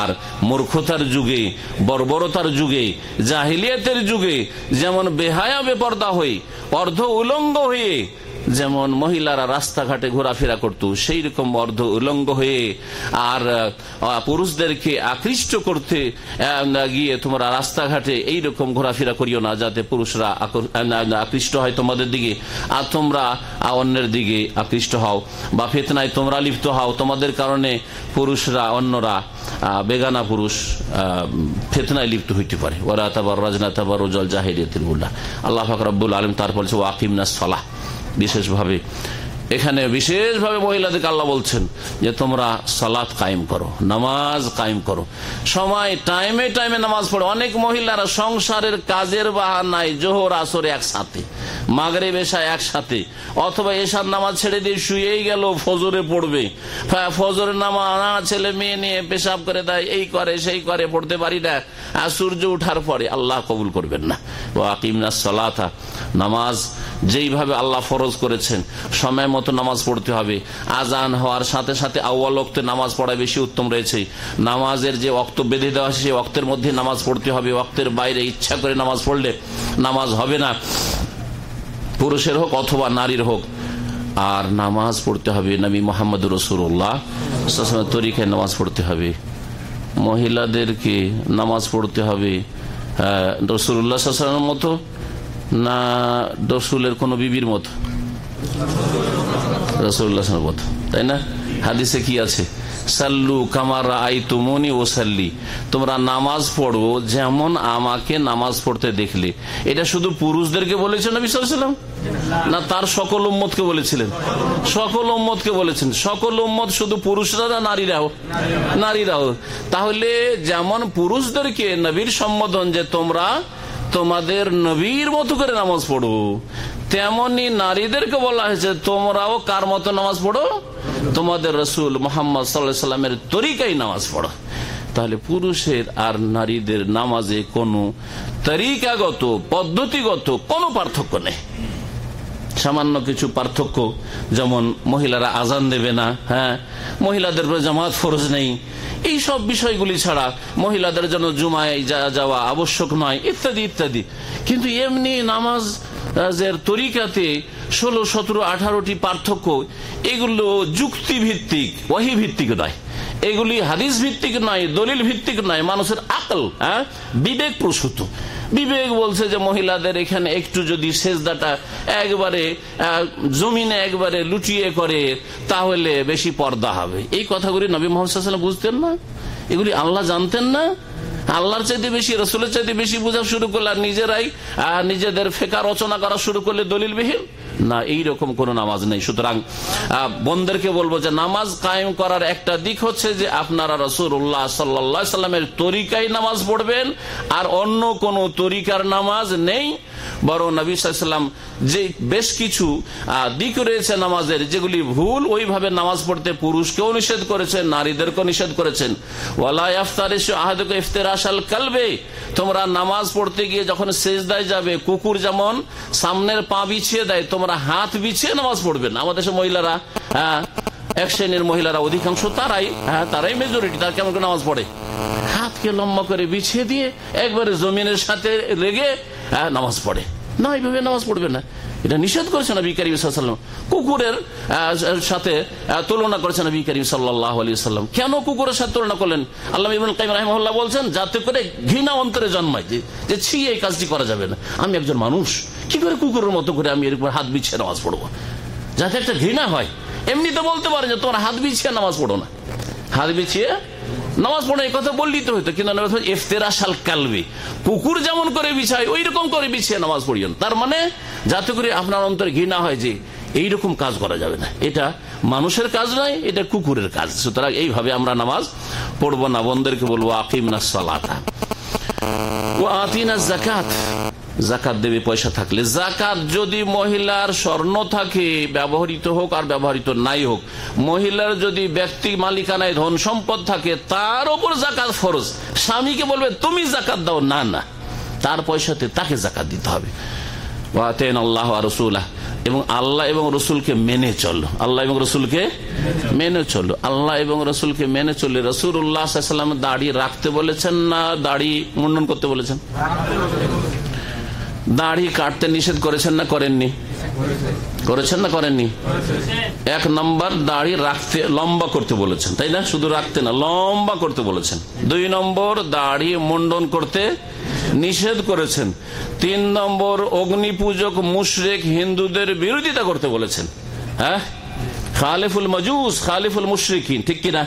S2: আর মূর্খতার যুগে, বর্বরতার যুগে, জাহিলিয়াতের যুগে যেমন বেহায়া বেপর্দা হয়ে, অর্ধ উলঙ্গ হয়ে যেমন মহিলারা রাস্তাঘাটে ঘোরাফেরা করত সেই রকম অর্ধ উলঙ্গ হয়ে আর পুরুষদেরকে আকৃষ্ট করতে গিয়ে তোমরা রাস্তাঘাটে এই রকম ঘোরাফেরা করিও না, যাতে পুরুষরা আকৃষ্ট হয় তোমাদের দিকে, আর তোমরা অন্যের দিকে আকৃষ্ট হও। বা ফেতনায় তোমরা লিপ্ত হও, তোমাদের কারণে পুরুষরা, অন্যরা বেগানা পুরুষ ফেতনায় লিপ্ত হইতে পারে। ওরা তাবার রাজনা তাবার ওজল জাহিরিয়তিল আল্লাহ ফাকরাবুল আলম তারপর ওয়াকিম না সলাহ। বিশেষভাবে এখানে বিশেষভাবে মহিলাদেরকে আল্লাহ বলছেন যে তোমরা সালাত কায়েম করো, নামাজ কায়েম করো। সময় টাইমে টাইমে নামাজ পড়ো। অনেক মহিলারা সংসারের কাজের বাহানায় জোহর, আসরে একসাথে মাগরে বেশা একসাথে, অথবা এসার নামাজ ছেড়ে দিয়ে শুয়েই গেল, ফজরে পড়বে। ফজরের নামাজ ছেলে মেয়ে নিয়ে পেশাব করে দেয়, এই করে, সেই করে, পড়তে পারি না। আর সূর্য উঠার পরে আল্লাহ কবুল করবেন না। ও আকিমনা সলাথা নামাজ যেইভাবে আল্লাহ ফরজ করেছেন, সময় মতো নামাজ পড়তে হবে। আজান হওয়ার সাথে সাথে আউ্বাল অক্তে নামাজ পড়া বেশি উত্তম রয়েছে। নামাজের যে অক্ত বেঁধে দেওয়া সেই অক্তের মধ্যে নামাজ পড়তে হবে। অক্তের বাইরে ইচ্ছা করে নামাজ পড়লে নামাজ হবে না। পুরুষের হোক অথবা নারীর হোক, আর নামাজ পড়তে হবে নবী মোহাম্মদ রসুল্লাহ তরিকায় নামাজ পড়তে হবে। মহিলাদেরকে নামাজ পড়তে হবে রসুল্লাহ মতো না রসুলের কোন বিবির মতো। রসুল্লাহ তাই না? হাদিসে কি আছে? সাল্লু কামারা আই তুমনি ও সাল্লি তোমরা নামাজ পড়ো যেমন আমাকে নামাজ পড়তে দেখলে। এটা শুধু পুরুষদেরকে বলেছেন না, তার সকল উম্মতকে বলেছিলেন? সকল উম্মতকে বলেছেন। সকল উম্মত শুধু পুরুষরা না নারীরাও? নারীরাও। তাহলে যেমন পুরুষদেরকে নবীর সম্বোধন যে তোমরা তোমাদের নবীর মতো করে নামাজ পড়ো তেমনি নারীদেরকে বলা হয়েছে, তোমরাও কার মতো নামাজ পড়ো? তোমাদের রসুল মোহাম্মদ সাল্লামের তরিকাই নামাজ পড়ো। তাহলে পুরুষের আর নারীদের নামাজে কোনো তরিকাগত, পদ্ধতিগত কোনো পার্থক্য নেই। সামান্য কিছু পার্থক্য, যেমন মহিলারা আজান দেবে না হ্যাঁ? মহিলাদের জামাত ফরজ নেই। এই সব বিষয়গুলি ছাড়া মহিলাদের জন্য জুমায় যাওয়া আবশ্যক নয়, ইত্যাদি ইত্যাদি। কিন্তু এমনি নামাজ তরিকাতে ষোলো, সতেরো, আঠারোটি পার্থক্য, এগুলো যুক্তি ভিত্তিক ওয়াহি ভিত্তিক নয়। এগুলি হাদিস ভিত্তিক নয় দলিল ভিত্তিক নয়, মানুষের আকল হ্যাঁ? বিবেক প্রসূত। বিবেক বলছে যে মহিলাদের এখানে একটু যদি সেজদাটা একবারে জমিনে একবারে লুটিয়ে করে, তাহলে বেশি পর্দা হবে। এই কথাগুলি নবী মোহাম্মদ বুঝতেন না। এগুলি আল্লাহ জানতেন না। আল্লাহর চাইতে বেশি, রসুলের চাইতে বেশি বোঝা শুরু করলে আর নিজেরাই নিজেদের ফেকা রচনা করা শুরু করলে দলিল বিহীন না এই রকম কোন নামাজ নেই। সুতরাং বন্ধেরকে বলব যে নামাজ কায়েম করার একটা দিক হচ্ছে যে আপনারা রসুল্লাহ সাল্লা সাল্লামের তরিকায় নামাজ পড়বেন, আর অন্য কোন তরিকার নামাজ নেই। বরং নবী যে বেশ কিছু দিক রয়েছে নামাজের, যেগুলি ভুল, ওইভাবে নামাজ পড়তে পুরুষকেও নিষেধ করেছেন, নারীদেরকেও নিষেধ করেছেন। কালবে। তোমরা নামাজ পড়তে গিয়ে যখন সেজদায় যাবে, কুকুর যেমন সামনের পা বিছিয়ে দেয়, তোমরা হাত বিছিয়ে নামাজ পড়বে না। আমাদের দেশের মহিলারা হ্যাঁ এক শ্রেণির মহিলারা অধিকাংশ তারাই হ্যাঁ তারাই মেজরিটি তার কেমন নামাজ পড়ে? হাতকে লম্বা করে বিছিয়ে দিয়ে একবারে জমিনের সাথে লেগে হ্যাঁ, নামাজ পড়ে। না এইভাবে নামাজ পড়বে না। এটা নিষেধ করেছে না বিকারি সাল্লাম কুকুরের সাথে তুলনা করেছে না বিকারি সাল্লাহ আলী সাল্লাম কেন কুকুরের সাথে তুলনা করলেন? আল্লাহ ইবুল কাইম রাহিমহল্লা বলছেন, যাতে করে ঘৃণা অন্তরে জন্মায়, যে যে ছি, এই কাজটি করা যাবে না। আমি একজন মানুষ, কি করে কুকুরের মতো করে আমি এর উপর হাত বিছিয়ে নামাজ পড়ব? যাতে একটা ঘৃণা হয়। এমনিতে বলতে পারে যে, তোমার হাত বিছিয়ে নামাজ পড়ো না। হাত বিছিয়ে নামাজ পড়ে কথা বললি তো হইতো, কিন্তু এফতেরা সাল কালবি। কুকুর যেমন করে বিছায় ওই রকম করে বিছিয়ে নামাজ পড়িয়েন। তার মানে যাতে করে আপনার অন্তরে ঘৃণা হয় যে এইরকম কাজ করা যাবে না। এটা মানুষের কাজ নয়, এটা কুকুরের কাজ। সুতরাং এইভাবে আমরা নামাজ পড়ব না। বন্ধুদেরকে বলব আকিম না সালাতা। ও আতিনা জাকাত জাকাত দেবে পয়সা থাকলে। জাকাত যদি মহিলার স্বর্ণ থাকে, ব্যবহৃত হোক আর ব্যবহৃত নাই হোক, মহিলার যদি ব্যক্তি মালিকানায় ধন সম্পদ থাকে, তার ওপর জাকাত ফরজ। স্বামীকে বলবে, তুমি জাকাত দাও। না না। তার পয়সাতে তাকে জাকাত দিতে হবে। আল্লাহ রসুল্লাহ এবং আল্লাহ এবং রসুলকে মেনে চলো। আল্লাহ এবং রসুলকে মেনে চলো। আল্লাহ এবং রসুলকে মেনে চলে রসুল উল্লাহাম দাড়ি রাখতে বলেছেন না দাড়ি মুন্ডন করতে বলেছেন? দাড়ি কাটতে নিষেধ করেছেন না করেননি? করেছেন না করেননি? এক নম্বর দাড়ি রাখতে লম্বা করতে বলেছেন, তাই না? শুধু রাখতে না, লম্বা করতে বলেছেন। দুই নম্বর দাড়ি মুন্ডন করতে নিষেধ করেছেন। তিন নম্বর অগ্নি পূজক মুশরেক হিন্দুদের বিরোধিতা করতে বলেছেন। হ্যাঁ? খালিফুল মজুস, খালিফুল মুশরিকিন, ঠিক কিনা?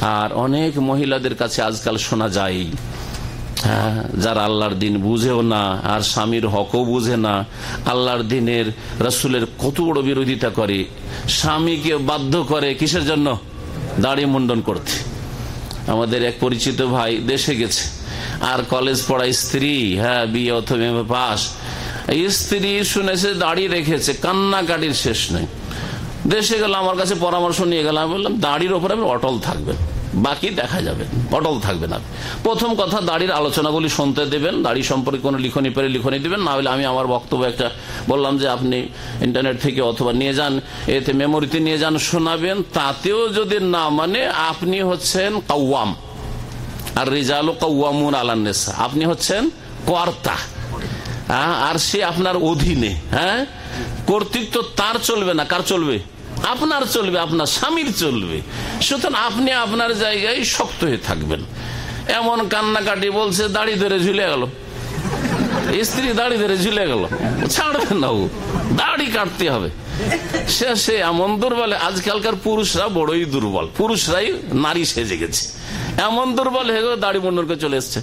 S2: আর অনেক মহিলাদের কাছে আজকাল শোনা যায় যারা আল্লাহর দিন বুঝেও না, আর স্বামীর হকও বুঝে না, আল্লাহর দিনের রসুলের কত বড় বিরোধিতা করে, স্বামীকে বাধ্য করে কিসের জন্য? দাড়ি মুন্ডন করতে। আমাদের এক পরিচিত ভাই দেশে গেছে, আর কলেজ পড়ায় স্ত্রী হ্যাঁ বিয়ে অথবা পাস স্ত্রী শুনেছে দাড়ি রেখেছে, কান্নাকাটির শেষ নেই। দেশে গেল আমার কাছে পরামর্শ নিয়ে গেলাম বললাম, দাড়ির ওপরে আমি অটল থাকবেন। বাকি দেখা যাবে অটল থাকবেন আপনি প্রথম কথা, দাড়ির আলোচনাগুলি শুনতে দেবেন, দাড়ি সম্পর্কে কোনো লিখনি পেরে লিখনি দেবেন, না হলে আমি আমার বক্তব্য একটা বললাম যে আপনি ইন্টারনেট থেকে অথবা নিয়ে যান, এতে মেমোরিতে নিয়ে যান, শোনাবেন, তাতেও যদি না মানে আপনি হচ্ছেন কাউয়াম আর রিজালু কাউয়ামুন আলান্নেসা আপনি হচ্ছেন কর্তা। আর সে আপনার অধীনে হ্যাঁ? কর্তৃত্ব তার চলবে না, কার চলবে? আপনার চলবে, আপনার স্বামীর চলবে। সুতরাং আপনি আপনার জায়গায় শক্ত হয়ে থাকবেন। এমন কান্নাকাটি বলছে, দাড়ি ধরে ঝুলে গেল। স্ত্রী দাড়ি ধরে ঝুলে গেল। ছাড়বে না ও, দাড়ি কাটতে হবে। সে সে এমন দুর্বল, আজকালকার পুরুষরা বড়ই দুর্বল। পুরুষরাই নারী সেজে গেছে। এমন দুর্বল হয়ে গেল, দাড়ি মুন্ডন করে চলে এসছে।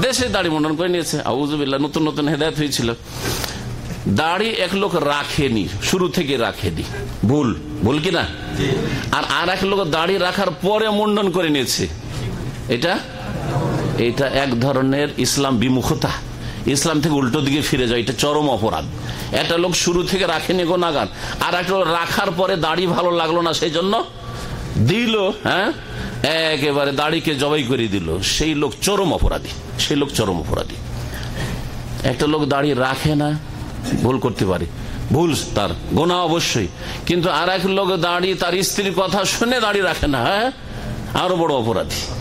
S2: দেশে দাড়ি মুন্ডন করে নিয়েছে। আউজুবিল্লাহ নতুন নতুন হেদায়ত হয়েছিল। দাড়ি এক লোক রাখেনি শুরু থেকে রাখেনি। ভুল ভুল কিনা? আর আর এক লোক দাড়ি রাখার পরে মুন্ডন করে নিয়েছে। এটা? এটা এক ধরনের ইসলাম বিমুখতা। ইসলাম থেকে উল্টো দিকে ফিরে যায় এটা চরম অপরাধ। একটা লোক শুরু থেকে রাখেনি গোনাগান আর একটা লোক রাখার পরে দাড়ি ভালো লাগল না সেই জন্য দিল হ্যাঁ? একেবারে দাড়িকে জবাই করে দিল। সেই লোক চরম অপরাধী সেই লোক চরম অপরাধী। একটা লোক দাড়ি রাখে না ভুল করতে পারে। ভুল তার, গোনা অবশ্যই। কিন্তু আর এক লোক দাড়ি তার স্ত্রীর কথা শুনে দাড়ি রাখে না হ্যাঁ? আরও বড় অপরাধী।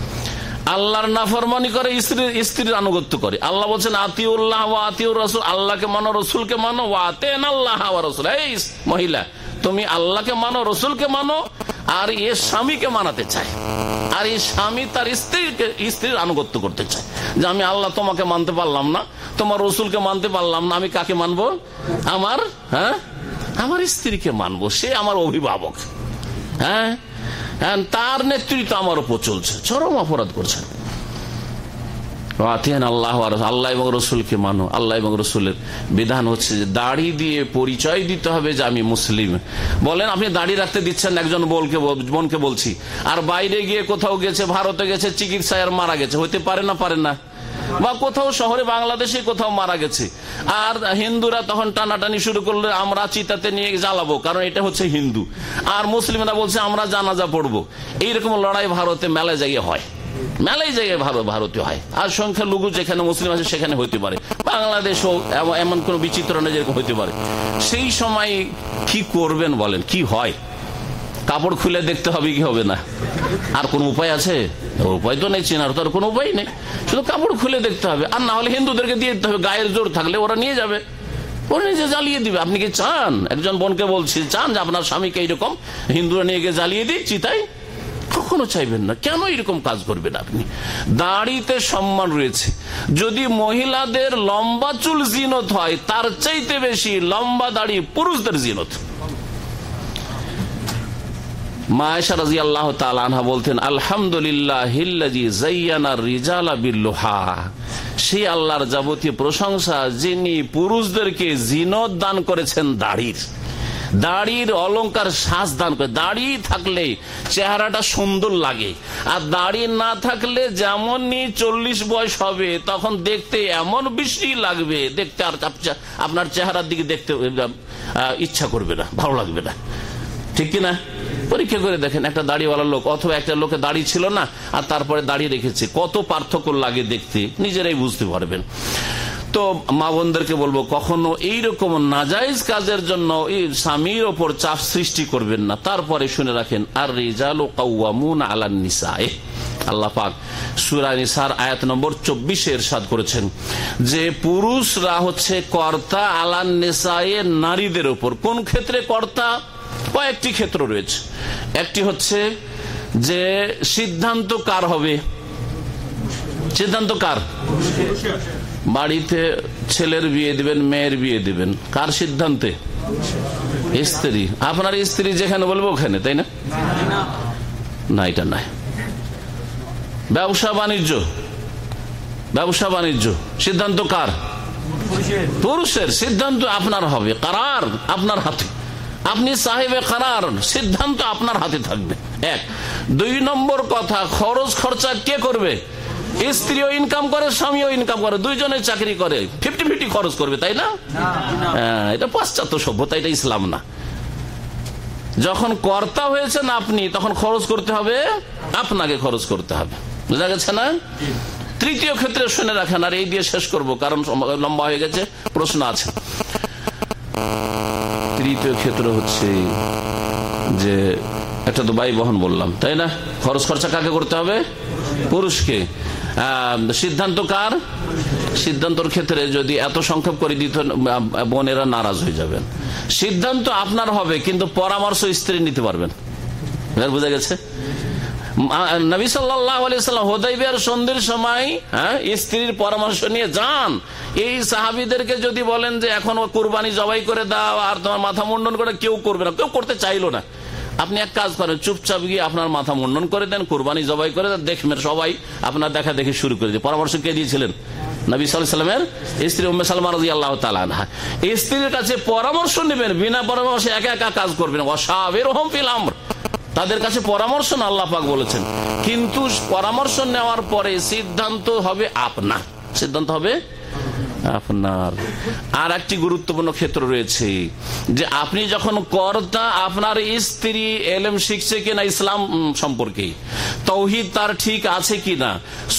S2: আল্লাহর নাফরমানি করে, স্ত্রীর স্ত্রীর আনুগত্য করে। আল্লাহ বলছেন, আতিউল্লাহ আতিউর রসুল আল্লাহকে মানো, রসুলকে মানো আতেন আল্লাহ রসুল এই মহিলা। তুমি আল্লাহকে মানো, রসুলকে মানো, আর এ স্বামীকে মানাতে চায়। আর এই স্বামী তার স্ত্রীকে, স্ত্রীর আনুগত্য করতে চায়। যে আমি আল্লাহ তোমাকে মানতে পারলাম না, তোমার রসুলকে মানতে পারলাম না, আমি কাকে মানবো? আমার হ্যাঁ? আমার স্ত্রীকে মানবো, সে আমার অভিভাবক। হ্যাঁ? হ্যাঁ তার নেতৃত্ব আমার উপর চলছে। চরম অপরাধ করছে আল্লাহ আল্লাহ এবং রসুলকে মানো, আল্লাহ এবং রসুলের বিধান হচ্ছে যে দাড়ি দিয়ে পরিচয় দিতে হবে যে আমি মুসলিম। বলেন, আপনি দাড়ি রাখতে দিচ্ছেন একজন বলকে বোনকে বলছি, আর বাইরে গিয়ে কোথাও গেছে, ভারতে গেছে, চিকিৎসায় আর মারা গেছে, হইতে পারে না পারে না। বা কোথাও শহরে বাংলাদেশে কোথাও মারা গেছে, আর হিন্দুরা তখন টানাটানি শুরু করলে, আমরা চিতাতে নিয়ে জ্বালাবো, কারণ এটা হচ্ছে হিন্দু। আর মুসলিমরা বলছে, আমরা জানাজা পড়ব। এইরকম লড়াই ভারতে মেলা জায়গায় হয়। মেলাই জায়গায় ভারত ভারতে হয়। আর সংখ্যা লঘু যেখানে মুসলিম আছে, সেখানে হইতে পারে। বাংলাদেশও এমন কোন বিচিত্র নেই যেরকম হইতে পারে। সেই সময় কি করবেন বলেন? কি হয়? কাপড় খুলে দেখতে হবে কি হবে না? আর কোন উপায় আছে? উপায় তো নেই চেনার তো আর কোনো উপায় নেই। শুধু কাপড় খুলে দেখতে হবে। আর না হলে হিন্দুদেরকে দিয়ে দিতে হবে। গায়ের জোর থাকলে ওরা নিয়ে যাবে। ওরা নিজে জ্বালিয়ে দিবে। আপনি কি চান? একজন বোনকে বলছি, চান যে আপনার স্বামীকে এইরকম হিন্দুরা নিয়ে গিয়ে জ্বালিয়ে দিই, চিতাই কখনো চাইবেন না। কেন এরকম কাজ করবেন আপনি? দাড়িতে সম্মান রয়েছে। যদি মহিলাদের লম্বা চুল জিনত হয়, তার চাইতে বেশি লম্বা দাড়ি পুরুষদের জিনত। আল্লাহর যাবতীয় প্রশংসা যিনি পুরুষদেরকে জিনত দান করেছেন দাড়ির। দাড়ির অলংকার শ্বাস দান করে, দাড়ি থাকলে চেহারাটা সুন্দর লাগে। আর দাড়ি না থাকলে যেমনই চল্লিশ বয়স হবে, তখন দেখতে এমন বৃষ্টি লাগবে, দেখতে আর আপনার চেহারার দিকে দেখতে ইচ্ছা করবে না, ভালো লাগবে না। ঠিক কিনা পরীক্ষা করে দেখেন, একটা দাড়িওয়ালা লোক, অথবা একটা লোকে দাড়ি ছিল না, আর তারপরে দাড়ি রেখেছে, কত পার্থক্য লাগে দেখতে, নিজেরাই বুঝতে পারবেন। তো মা বোনদেরকে বলব, কখনো এইরকম নাজাইজ কাজের জন্য স্বামীর ওপর চাপ সৃষ্টি করবেন না। তারপরে শুনে রাখেন আর রিজাল ও কাউমুন আল্লাহ পাক আয়াত নম্বর চব্বিশে এরশাদ করেছেন, যে পুরুষরা হচ্ছে কর্তা আলান নেশায়ে নারীদের উপর কোন ক্ষেত্রে কর্তা? কয়েকটি ক্ষেত্র রয়েছে। একটি হচ্ছে যে সিদ্ধান্ত কার হবে? সিদ্ধান্ত কার? বাড়িতে ছেলের বিয়ে দিবেন, মেয়ের বিয়ে দিবেন। কার সিদ্ধান্তে? স্ত্রী। আপনার স্ত্রী যেখানে বলব ওখানে, তাই না? না, এটা নাই ব্যবসা বাণিজ্য। ব্যবসা বাণিজ্য। সিদ্ধান্ত কার? পুরুষের। সিদ্ধান্ত আপনার হবে। কারার আপনার হাতে। আপনি সাহেবে কারার। সিদ্ধান্ত আপনার হাতে থাকবে। এক। দুই নম্বর কথা, খরচ খরচা কে করবে? স্ত্রীও ইনকাম করে স্বামীও ইনকাম করে দুইজনে চাকরি করে। ফিফটি ফিফটি খরচ করবে তাই না? হ্যাঁ, এটা পাশ্চাত্য সভ্যতা এটা ইসলাম না। যখন কর্তা হয়েছেন আপনি তখন খরচ করতে হবে আপনাকে খরচ করতে হবে। বুঝা গেছে না? তৃতীয় ক্ষেত্রে শুনে রাখেন আর এই দিয়ে শেষ করব কারণ লম্বা হয়ে গেছে প্রশ্ন আছে। তৃতীয় ক্ষেত্র হচ্ছে যে একটা তো বাই বহন বললাম তাই না? খরচ খরচা কাকে করতে হবে? পুরুষকে। সিদ্ধান্ত কার? সিদ্ধান্তর ক্ষেত্রে যদি এত সংক্ষেপ করে দিত বোনেরা নারাজ হয়ে যাবেন। সিদ্ধান্ত আপনার হবে, কিন্তু পরামর্শ স্ত্রী নিতে পারবেন। বোঝা গেছে? নবী সাল্লাম হোদাইবিয়ার সন্ধির সময় হ্যাঁ স্ত্রীর পরামর্শ নিয়ে যান। এই সাহাবিদেরকে যদি বলেন যে, এখন কুরবানি জবাই করে দাও, আর তোমার মাথা মুন্ডন করে কেউ করবে না। কেউ করতে চাইলো না। আপনি এক কাজ করেন, চুপচাপ গিয়ে আপনার মাথা মুন্ডন করে দেন, কোরবানি জবাই করে দেন দেখবেন সবাই আপনার দেখা দেখে শুরু করে দিয়ে পরামর্শ কে দিয়েছিলেন? নবী সাল্লামের স্ত্রী উম্মে সালমা রাজি আল্লাহ তালা স্ত্রীর কাছে পরামর্শ নেবেন, বিনা পরামর্শে একা একা কাজ করবেন। অসাবের হোম ফিলাম তাদের কাছে পরামর্শ না, আল্লাহ পাক বলেছেন। কিন্তু পরামর্শ নেওয়ার পরে সিদ্ধান্ত হবে আপনা। সিদ্ধান্ত হবে আপনার। আর একটি গুরুত্বপূর্ণ ক্ষেত্র রয়েছে যে আপনি যখন কর্তা আপনার স্ত্রী এলএম শিখছে কিনা ইসলাম সম্পর্কে, তৌহিদ তার ঠিক আছে কিনা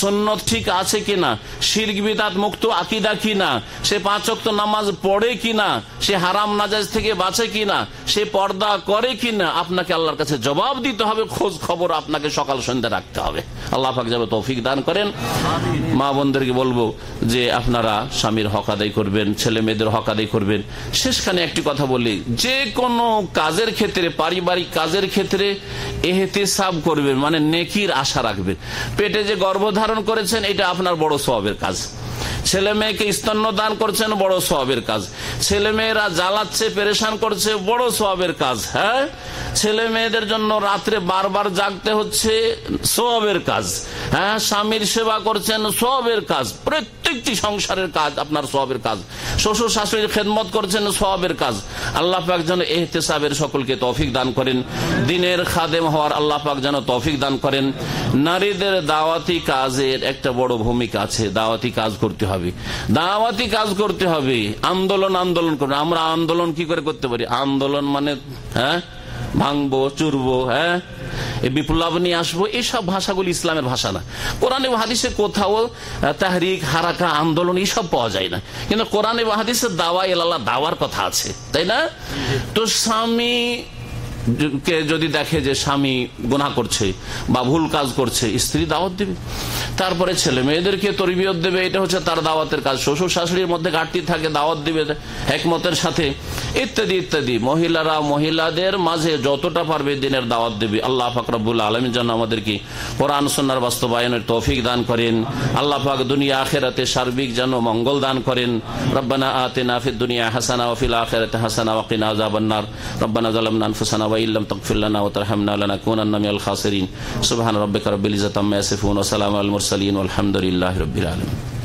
S2: সন্ন্যত ঠিক আছে কিনা, শির্ক মুক্ত আকিদা কিনা, সে পাঁচক্ত নামাজ পড়ে কিনা, সে হারাম নাজাজ থেকে বাঁচে কিনা, সে পর্দা করে কিনা, আপনাকে আল্লাহর কাছে জবাব দিতে হবে, খোঁজ খবর আপনাকে সকাল সন্ধ্যা রাখতে হবে। আল্লাহ পাক যাবে তৌফিক দান করেন। মা বোনদেরকে বলব যে আপনারা স্বামীর হক আদায় করবেন, ছেলে মেয়েদের হক আদায় করবেন। শেষখানে একটি কথা বলি, যে কোনো কাজের ক্ষেত্রে, পারিবারিক কাজের ক্ষেত্রে এহেতে সাব করবেন মানে নেকির আশা রাখবেন। পেটে যে গর্ভ ধারণ করেছেন, এটা আপনার বড় স্বভাবের কাজ। ছেলে মেয়েকে স্তন্য দান করছেন, বড় সবের কাজ। ছেলে মেয়েরা জ্বালাচ্ছে, পেরেশান করছে, বড় সবের কাজ হ্যাঁ? ছেলে মেয়েদের জন্য রাত্রে বারবার জাগতে হচ্ছে সবের কাজ হ্যাঁ? স্বামীর সেবা করছেন সবের কাজ, প্রত্যেকটি সংসারের কাজ আপনার সবের কাজ। শ্বশুর শাশুড়ির খেদমত করছেন সবের কাজ। আল্লাহ পাক যেন এহতেসাবের সকলকে তৌফিক দান করেন। দিনের খাদেম হওয়ার আল্লাহ পাক যেন তৌফিক দান করেন। নারীদের দাওয়াতি কাজের একটা বড় ভূমিকা আছে, দাওয়াতি কাজ করতে হবে। দাওয়াতি কাজ করতে হবে। আন্দোলন আন্দোলন করবে আমরা আন্দোলন কি করে করতে পারি? আন্দোলন মানে হ্যাঁ? ভাঙবো, চুরবো হ্যাঁ? বিপ্লব নিয়ে আসব এইসব ভাষাগুলি ইসলামের ভাষা না। কোরআনে হাদিসে কোথাও তাহরিক, হারাকা, আন্দোলন এইসব পাওয়া যায় না। কিন্তু কোরআনে হাদিসে দাওয়া এলাল্লাহ দাওয়ার কথা আছে। তাই না? তো স্বামী কে যদি দেখে যে স্বামী গুণা করছে বা ভুল কাজ করছে, স্ত্রী দাওয়াত দেবে। তারপরে ছেলে মেয়েদেরকে তরবিয়ত দেবে, এটা হচ্ছে তার দাওয়াতের কাজ। শ্বশুর শাশুড়ির মধ্যে ঘাটতি থাকে, দাওয়াত দিবে একমতের সাথে। ইত্যাদি ইত্যাদি। মহিলারা মহিলাদের মাঝে যতটা পারবে দিনের দাওয়াত দেবে। আল্লাহ ফাকরাবুল আলমী যেন আমাদেরকে কোরআন সন্ন্যার বাস্তবায়নের তৌফিক দান করেন। আল্লাহ পাক দুনিয়া আখেরাতে সার্বিক যেন মঙ্গল দান করেন। রব্বানা আতে নাফিদ দুনিয়া হাসানা ওফিল আখেরাতে হাসানা ওয়াকিনা আযাবান্নার। রব্বানা যালামনা আনফুসানা وإن لم تغفر لنا وترحمنا لنكونن من الخاسرين. سبحان ربك رب العزة عما يصفون وسلام على المرسلين والحمد لله رب العالمين.